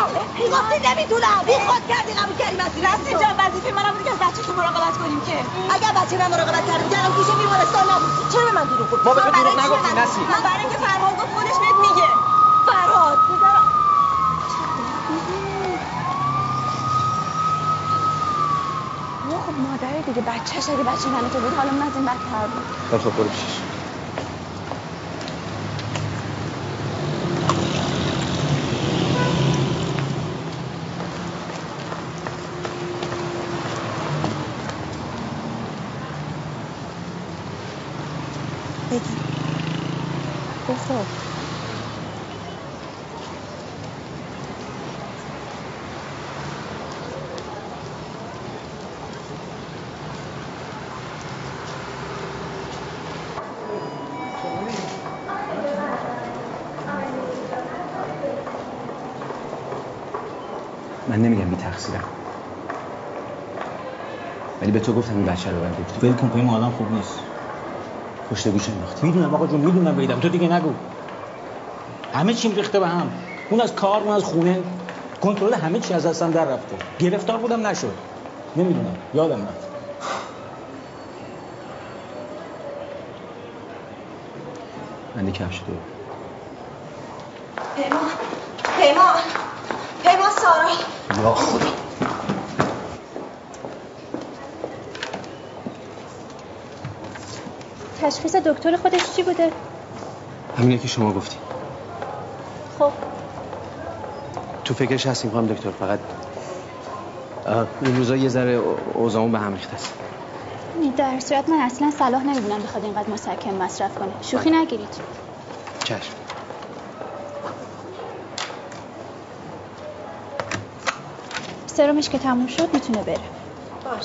گفتی نمی‌دونم. بی خود کردی قبول کردی مسئولیت نسیم جان وظیفه منم بود که از بچه تو مراقبت کنیم که. اگر بچه من مراقبت کردم کردم گوشه بیمارستان نبود. چرا به من دروغ گفتی؟ ما به تو دروغ نگفتیم، نسیم. من برای اینکه فرهاد گفت خودش بهت میگه فرهاد پدر ما خب دیگه بچهش اگه بچه من تو بود حالا من از این بدتر بود خب برو پیشش بگی بسو من نمیگم بی تقصیرم ولی به تو گفتم این بچه رو گفتی ول کن پیما آدم خوب نیست. پشت گوش انداختی. می‌دونم آقا جون می‌دونم بیدم تو دیگه نگو. همه چیم ریخته به هم. اون از کار اون از خونه. کنترل همه چی از دستم در رفته. گرفتار بودم نشد. نمی‌دونم. یادم رفت. من کفش تو. پیما پیما پیما سارا. یا خدا. تشخیص دکتر خودش چی بوده؟ همینه که شما گفتی. خب. تو فکرش هستیم خانم دکتر فقط این روزا یه ذره او- اوضاعمون به هم ریخته است. در صورت من اصلا صلاح نمی‌دونم بخواد اینقدر مسکن مصرف کنه. شوخی نگیرید. چشم. سرمش که تموم شد می‌تونه بره. باش.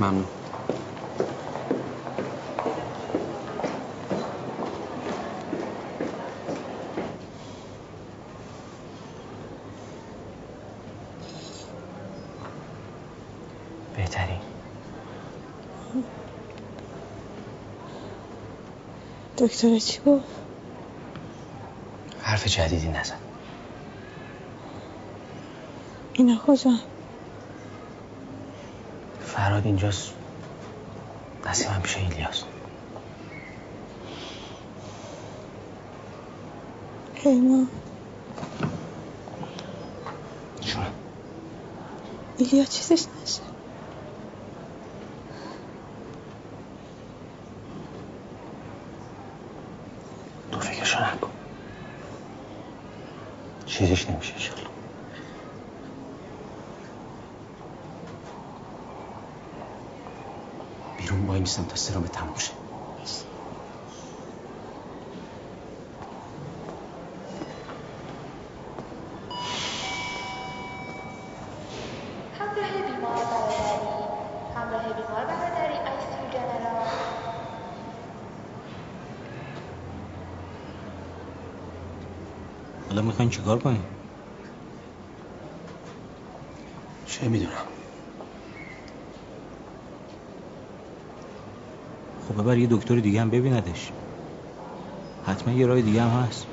ممنون. بهترین. دکتر چی گفت؟ حرف جدیدی نزن. اینا کجا؟ فراد اینجاست. نسیم هم پیش ایلیاس. پیمان ایلیا چیزش نشه تو فکرشو نکن چیزش نمیشه انشالله میستم تا سرم تموم شه. حالا می‌خواین چیکار کنیم چه می‌دونم خب ببر یه دکتر دیگه هم ببیندش. حتما یه راه دیگه هم هست.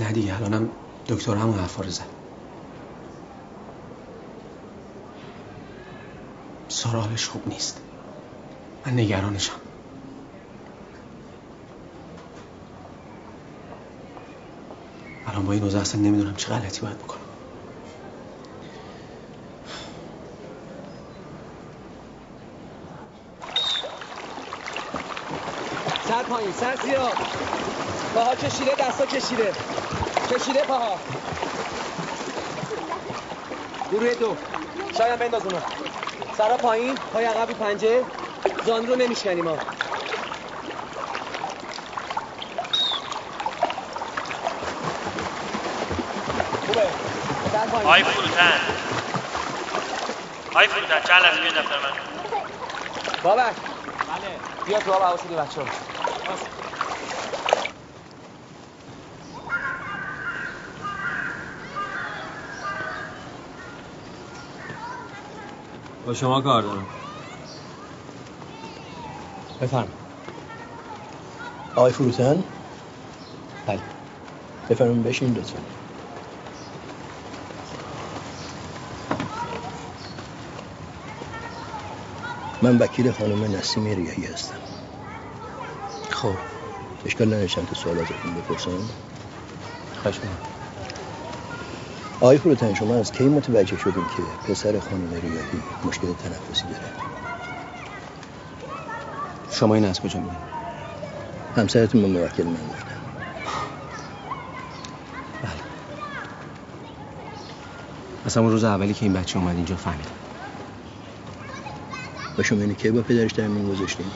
نه دیگه الانم دکتر همون حرفا رو زد. خوب نیست. من نگرانشم. الان با این اصلا نمی‌دونم چه غلطی باید بکنم. سر زیاد پاها کشیده دستا کشیده. کشیده پاها. گروه دو. شاید بنداز اونا. سرا پایین پای عقب رو پنجه. زان رو نمیشکنیم ما. خوبه. آی فروتن. آی فروتن چند لحظه بیاد دفتر من. بابک. بیا تو آب حواست بچه ها با شما کار دارم. بفرم. آقای فروتن؟ بله. بفرمون بشین لطفا. من وکیل خانم نسیم ریاهی هستم. خب اشکال نداره چند تا سوالاتتون بپرسم. خواهش می‌کنم. آقای فروتن شما از کی متوجه شدین که پسر خانم ریاهی مشکل تنفسی داره؟ شما این از کجا می‌دونید؟ همسرتون به موکل من گفتن. از همون روز اولی که این بچه اومد اینجا فهمیدم. و شما اینو کی با پدرش در میون گذاشتین؟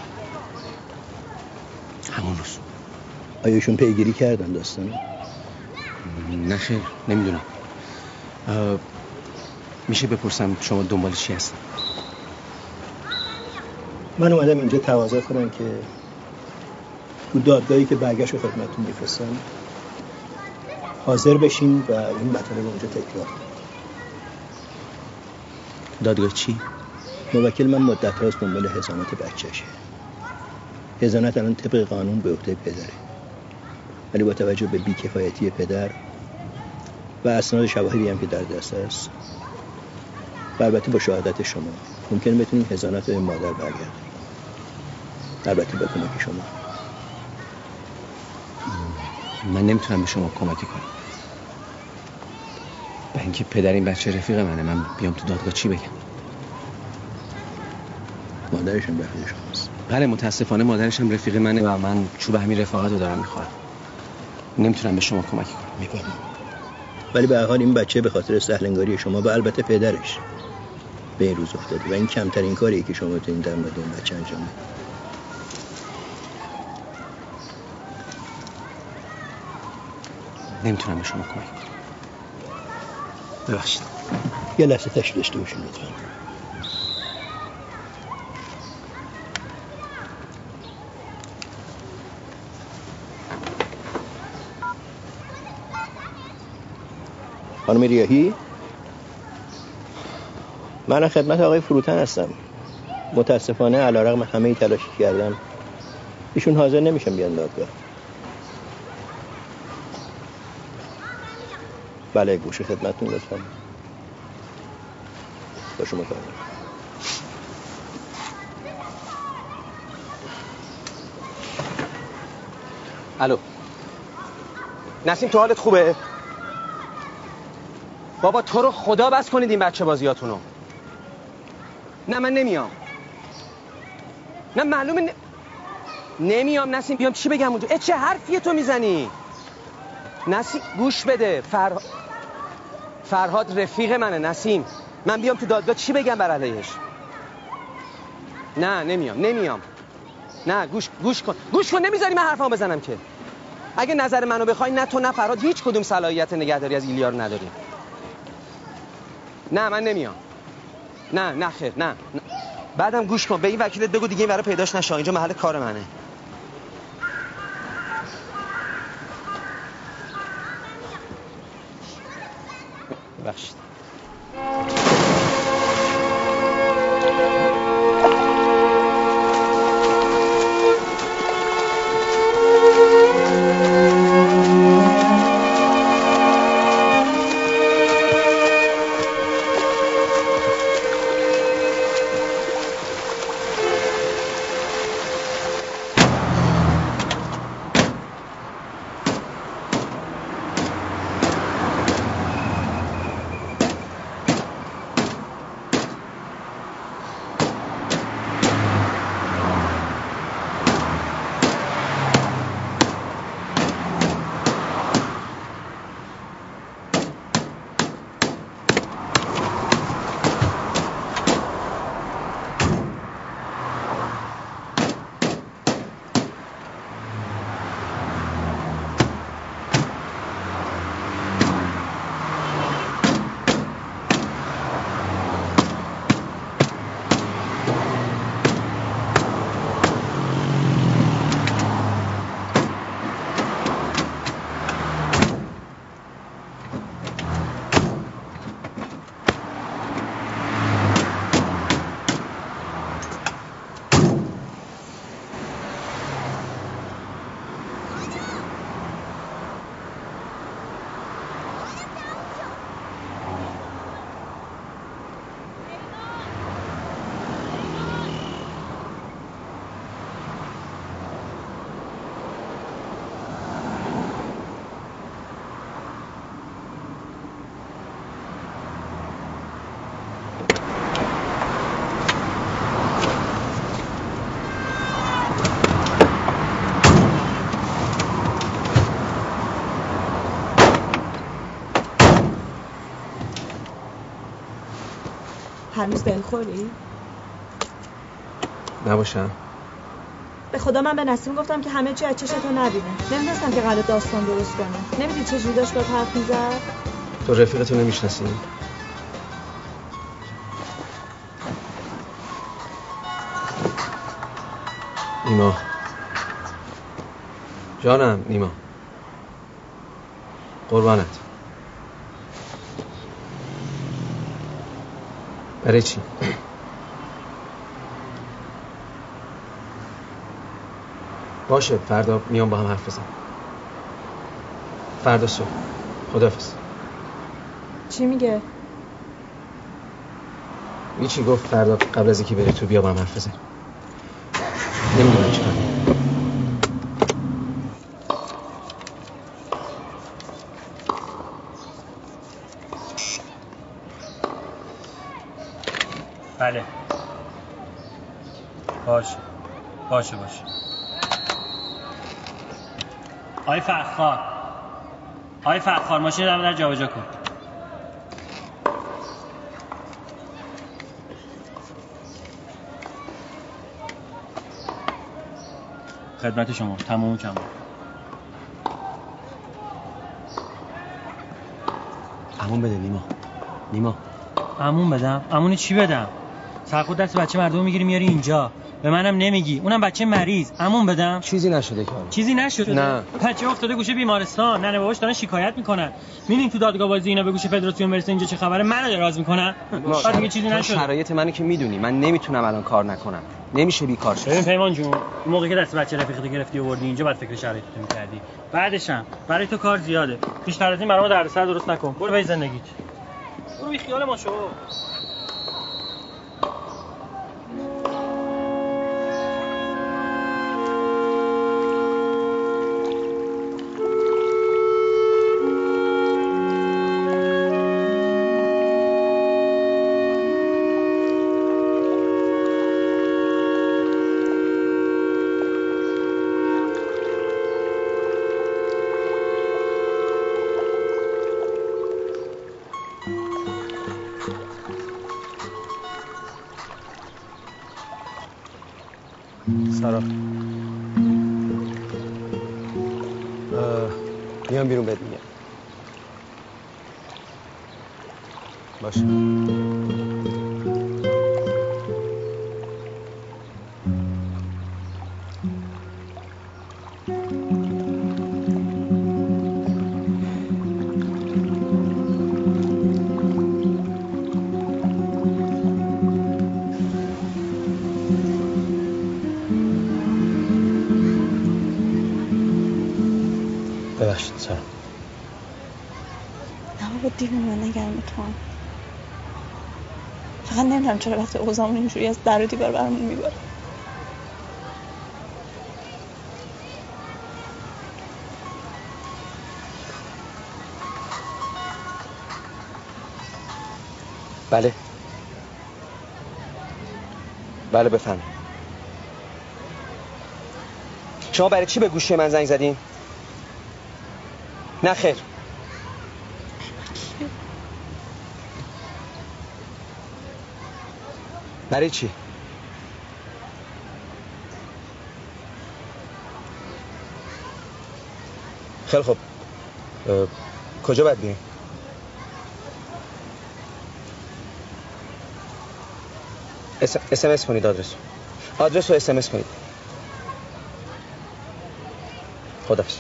همون روز آیا ایشون پیگیری کردن داستان نه خیر نمی‌دونم. میشه بپرسم شما دنبال چی هستن من اومدم اینجا تقاضا کنم که تو دادگاهی که برگشت رو خدمتتون میفرستم حاضر بشین و این مطالب اونجا تکرار. دادگاه چی؟ موکل من مدت هاست دنبال هزانت بچهشه. هزانت الان طبق قانون به عهده پدره. ولی با توجه به بیکفایتی پدر و اسناد شواهدی هم که در دست است و البته با شهادت شما ممکن بتونیم هزانت به مادر برگردونیم البته با کمک شما. من نمی‌تونم به شما کمکی کنم. و اینکه پدر این بچه رفیق منه من بیام تو دادگاه چی بگم؟ مادرشون رفیق شماست. بله متاسفانه مادرش هم رفیق منه و من چوب همین رفاقت رو دارم می‌خورم. نمی‌تونم به شما کمکی کنم. می‌فهمم ولی به حال این بچه به خاطر سهلنگاری شما و البته پدرش به این روز افتاده و این کمترین کاریه که شما بتونید در مورد اون بچه انجام بدید نمی‌تونم به شما کمک کنم. ببخشید. یه لحظه تشریف داشته باشین لطفا. خانم ریاهی؟ من خدمت آقای فروتن هستم. متاسفانه علیرغم همه تلاشی کردم. ایشون حاضر نمیشن بیان دادگاه. بله گوش خدمتتون لطفا. با شما کار. الو. نسیم تو حالت خوبه؟ بابا تو رو خدا بس کنید این بچه بازیاتونو. نه من نمیام. نه معلومه ن... نمیام نسیم بیام چی بگم اونجا؟ چه حرفیه تو می‌زنی؟ نسیم گوش بده. فر... فرهاد رفیق منه نسیم. من بیام تو دادگاه چی بگم بر علیهش؟ نه نمیام نمیام. نه گوش گوش کن. گوش کن نمی‌ذاری من حرفامو بزنم که. اگه نظر منو بخوای نه تو نه فرهاد هیچ کدوم صلاحیت نگهداری از ایلیا رو نداریم نه من نمیام. نه نه خیر نه. بعدم گوش کن به این وکیلت بگو دیگه این برای پیداش نشه اینجا محل کار منه. هنوز دلخوری؟ نباشم. به خدا من به نسیم گفتم که همه چی از چشتو نبینه. نمی‌دونستم که قرار داستان درست کنه. نمیدی چجوری داشت با حرف می‌زد؟ تو رفیقتو نمی‌شناسی؟ نیما. جانم نیما. قربانت. برای چی؟ باشه فردا میام با هم حرف بزن فردا صبح خدافز چی میگه؟ هیچی گفت فردا قبل از اینکه بری تو بیا با هم حرف بزن نمی‌دونم چیکار بله باشه باشه باشه. آی فرخار آی فرخار ماشین رو در جابجا کن. خدمت شما. تموم کم امون بده نیما. نیما. امون بدم. امون چی بدم؟ سرخود دست بچه مردم می‌گیری میاری اینجا. به منم نمیگی. اونم بچه مریض. امون بدم. چیزی نشده کار چیزی نشده. نه. بچه افتاده گوشه بیمارستان. ننه باباش دارن شکایت می‌کنن. میرین تو دادگاه بازی اینا به گوشه فدراسیون برسه اینجا چه خبره؟ منو دراز می‌کنن. بعد میگه چیزی تو نشده. شرایط منو که می‌دونی. من نمی‌تونم الان کار نکنم. نمیشه بیکار ببین شد پیمان جون اون موقعی که دست بچه رفیقتو گرفتی و آوردی اینجا بعد فکر شرایطتو می‌کردی. بعدشم برای تو کار زیاده. بیشتر از این برام دردسر درست نکن. برو به زندگیت. برو بی خیال ما شو چرا وقتی اوزامون اینجوری از در و دیوار برامون میباره بله. بله بفهم شما برای چی به گوشی من زنگ زدین؟ نه خیر. برای چی؟ خیلی خوب کجا باید بیایم؟ SMS کنید آدرس. آدرس رو SMS کنید خدافظ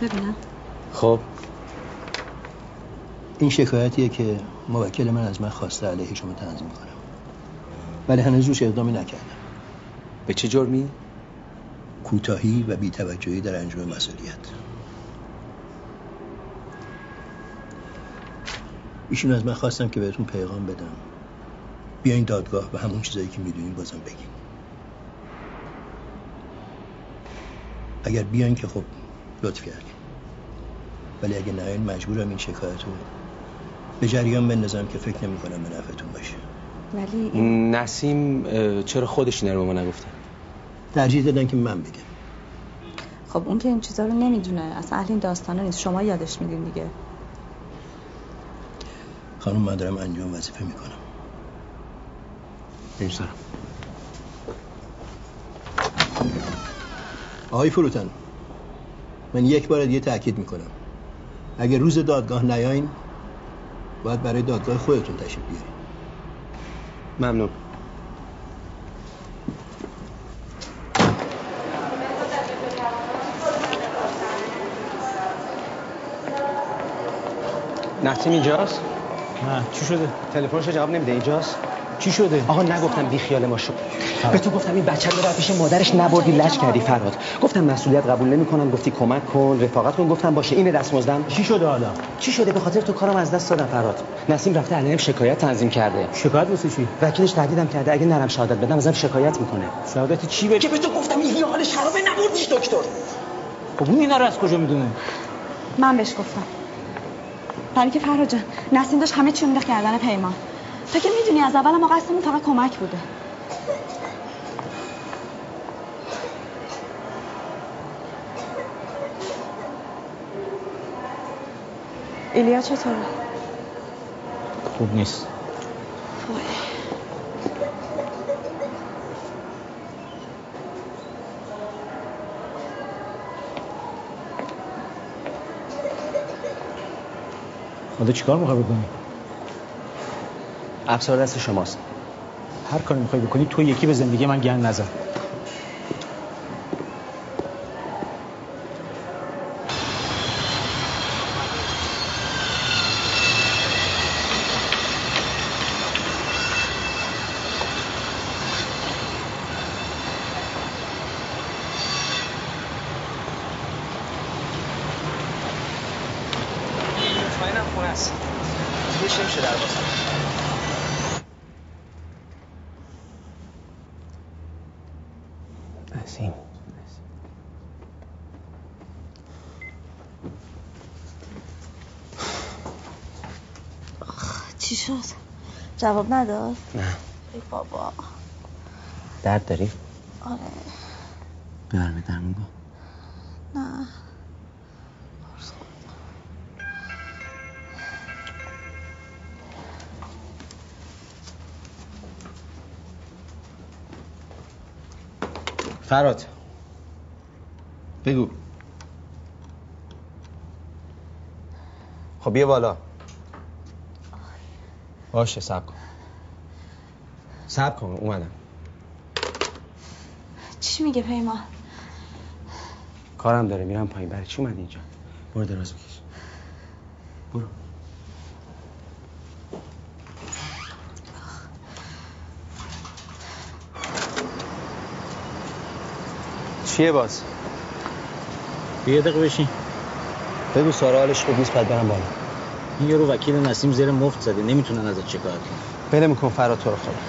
ببینم خب این شکایتیه که موکل من از من خواسته علیه شما تنظیم کنم. ولی هنوز روش اقدامی نکردم. به چه جرمی؟ کوتاهی و بیتوجهی در انجام مسئولیت. ایشون از من خواستم که بهتون پیغام بدم. بیاین دادگاه و همون چیزایی که می‌دونین بازم بگین اگر بیاین که خب لطف کردین ولی اگه نه مجبورم این شکایت رو به جریان بندازم که فکر نمی کنم به نفعتون باشه. ولی نسیم چرا خودش اینا رو به ما نگفته؟ ترجیح دادن که من بگم. خب اون که این چیزا رو نمی‌دونه. اصلا اهل این داستانا نیست. شما یادش میدین دیگه. خانم من دارم انجام وظیفه می‌کنم. نمی‌ذارم. آقای فروتن من یک بار دیگه تاکید می‌کنم. اگه روز دادگاه نیاین باید برای دادگاه خودتون تشریف بیارین ممنون نسیم اینجاست؟ نه چی شده؟ تلفنش جواب نمیده اینجاست؟ چی شده؟ آقا نگفتم بی خیال ما شو به تو گفتم این بچه رو پیش مادرش نبردی لج کردی فرهاد. گفتم مسئولیت قبول نمی‌کنم گفتی کمک کن رفاقت کن. گفتم باشه این دستمزدم چی شده حالا؟ چی شده؟ به خاطر تو کارم از دست دادم فرهاد. نسیم رفته علیهم شکایت تنظیم کرده. شکایت واسه چی؟ وکیلش تهدیدم کرده. اگه نرم شهادت بدم ازم شکایت می‌کنه. شهادت چی بده؟ که به تو گفتم این حالش خرابه نبردیش دکتر. خب اون اینا رو از کجا می‌دونه؟ من بهش گفتم. برای که فرها جان نسیم داشت همه چی رو مینداخت گردن پیمان. تو که می‌دونی از اول ما قصدمون فقط کمک بوده ایلیا چطوره؟ خوب نیست حالا چیکار می‌خوای بکنی؟ افسار دست شماست. هر کاری می‌خوای بکنی تو یکی به زندگی من گن نزن مطمئنم خونه است دیگه نمیشه در نسیم چی شد؟ جواب نداد؟ نه. ای بابا. درد داری؟ آره. ببرم درمون با. نه. فراد. بگو. خب بیا بالا. باشه سب کن. سب کن اومدم. چی میگه پیمان کارم داره میرم پایین. برای چی اومدی اینجا؟ برو دراز بکش. برو. چیه باز؟ یه دقیقه بشین. بگو سارا حالش خوب نیست بعد برم بالا. این یارو وکیل نسیم زیر مفت زده نمی‌تونن ازت شکایت کنن. بله میکن فراد تو رو خدا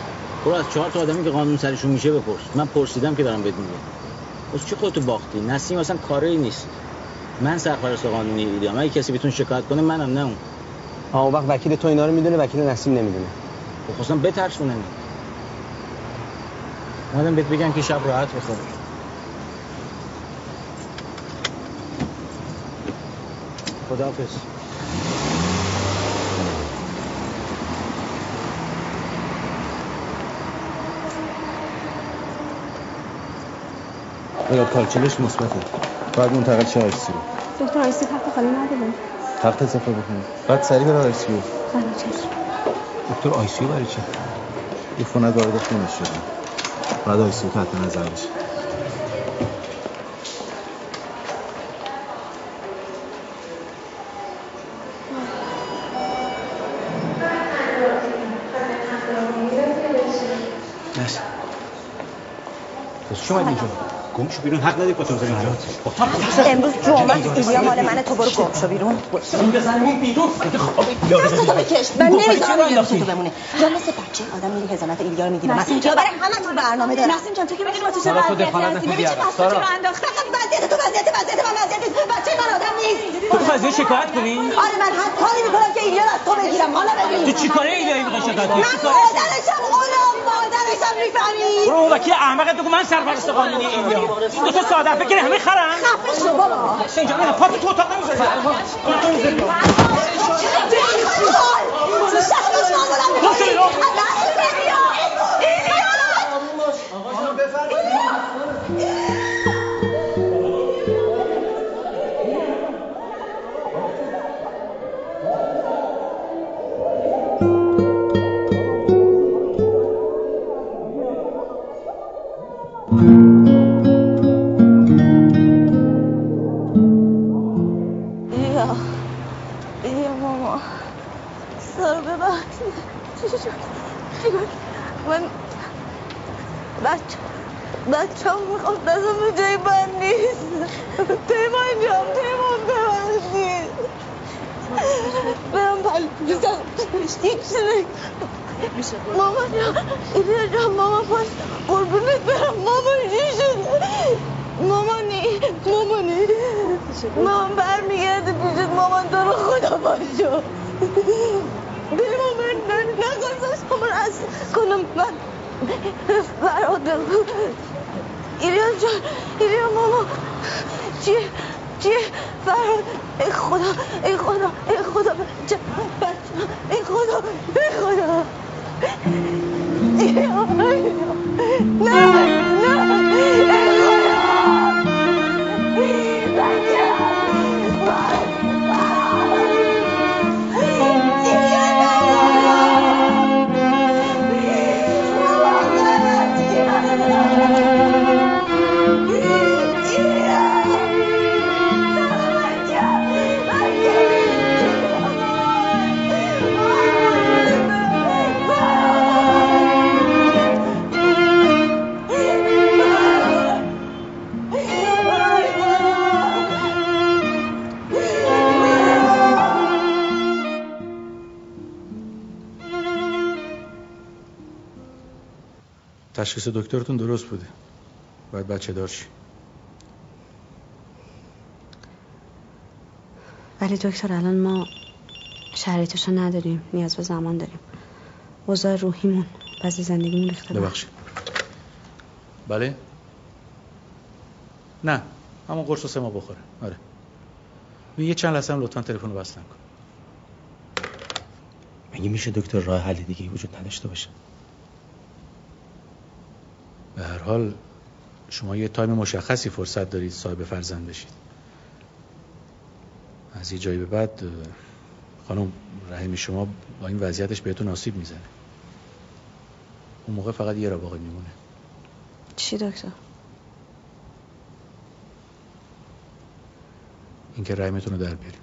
برو از چهار تا آدمی که قانون سرشون میشه بپرس. من پرسیدم که دارم بهت میگم. بس چی خودتو باختی؟ نسیم اصلا کاری نیست. من سرپرست قانونی ایدام اگه کسی بتون شکایت کنه منم نه اون. آه وقت وکیل تو اینا رو می‌دونه وکیل نسیم نمی‌دونه. خب خواستم بترسونن اومدم بهت بگم که شب راحت بخواب خداحافظ. بلاد کالچلش مثبته. باید منتقل شه آیسی دکتر آیسی تخت خالی نداره. تخت اضافه بکنید بعد سریع بره آیسی بله چشم. دکتر آیسی برای چی عفونت وارد خونش شده. بعد آیسی تحت نظر بشه. اومد اینجا. گم شو بیرون حق نداری پاتون زمین اینجا امروز جمعه ایلیا مال منه تو برو گم شو بیرون. این بزنمون بیرون. دستتو بکش. من نمی‌ذارم اینجا تو بمونه یا مثل بچه آدم میری هزانت ایلیا رو می‌گیره من نسیم جان. برای همه تو برنامه دارم نسیم جان تو که می‌دونی ما تو چه تو وضعیتی ببین چه. رو انداختن وضعیت تو وضعیت وضعیت من وضعیت. بچه من آدم نیست. تو تو قضیه شکایت کنی؟ آره من هر کاری می‌کنم که ایلیا رو از تو بگیرم. حالا ببین. تو چی کاره ایلیایی می‌خوای شکایت کنی من می‌فهمی؟ برو اون وکیل احمقت بگو من سرپرست قانونی ایلیا دو تا ساده فکر همه خرن. خفه شو بابا. اینجا نه پاتو تو اتاق نمی‌ذاری. پاتو نمی‌ذاری. من بچه بچه هم می‌خواد دستم جای من نیست پیمان جان پیمان ببخشید برم پل بیزم هیچ نگم ماما جان ایلیا جان ماما پاش قربونت برم ماما چی شد مامانی مامانی مامان برمیگرده پیشت مامان تو رو خدا باشو من شما رو از کنم من فراد ایلیا جان ایلیا ماما. چیه؟ چیه؟ فراد ای خدا ای خدا ای خدا. بچه بچه ای خدا ای خدا. ایلیا نه نه. تشخیص دکترتون درست بوده. باید بچه دار شی. ولی دکتر الان ما شرایطشو نداریم. نیاز به زمان داریم. اوضاع روحیمون بعضی زندگیمون ریخته. ببخشید. بله؟ نه همون قرص رو سه ماه بخوره. آره. یه چند لحظه هم لطفا تلفن رو بس نکن مگه میشه دکتر راه حل دیگه وجود نداشته باشه؟ به هر حال شما یه تایم مشخصی فرصت دارید صاحب فرزند بشید. از یه جایی به بعد خانم رحم شما با این وضعیتش بهتون آسیب می‌زنه. اون موقع فقط یه را باقی میمونه. چی دکتر؟ اینکه رحمتون رو در بیاریم.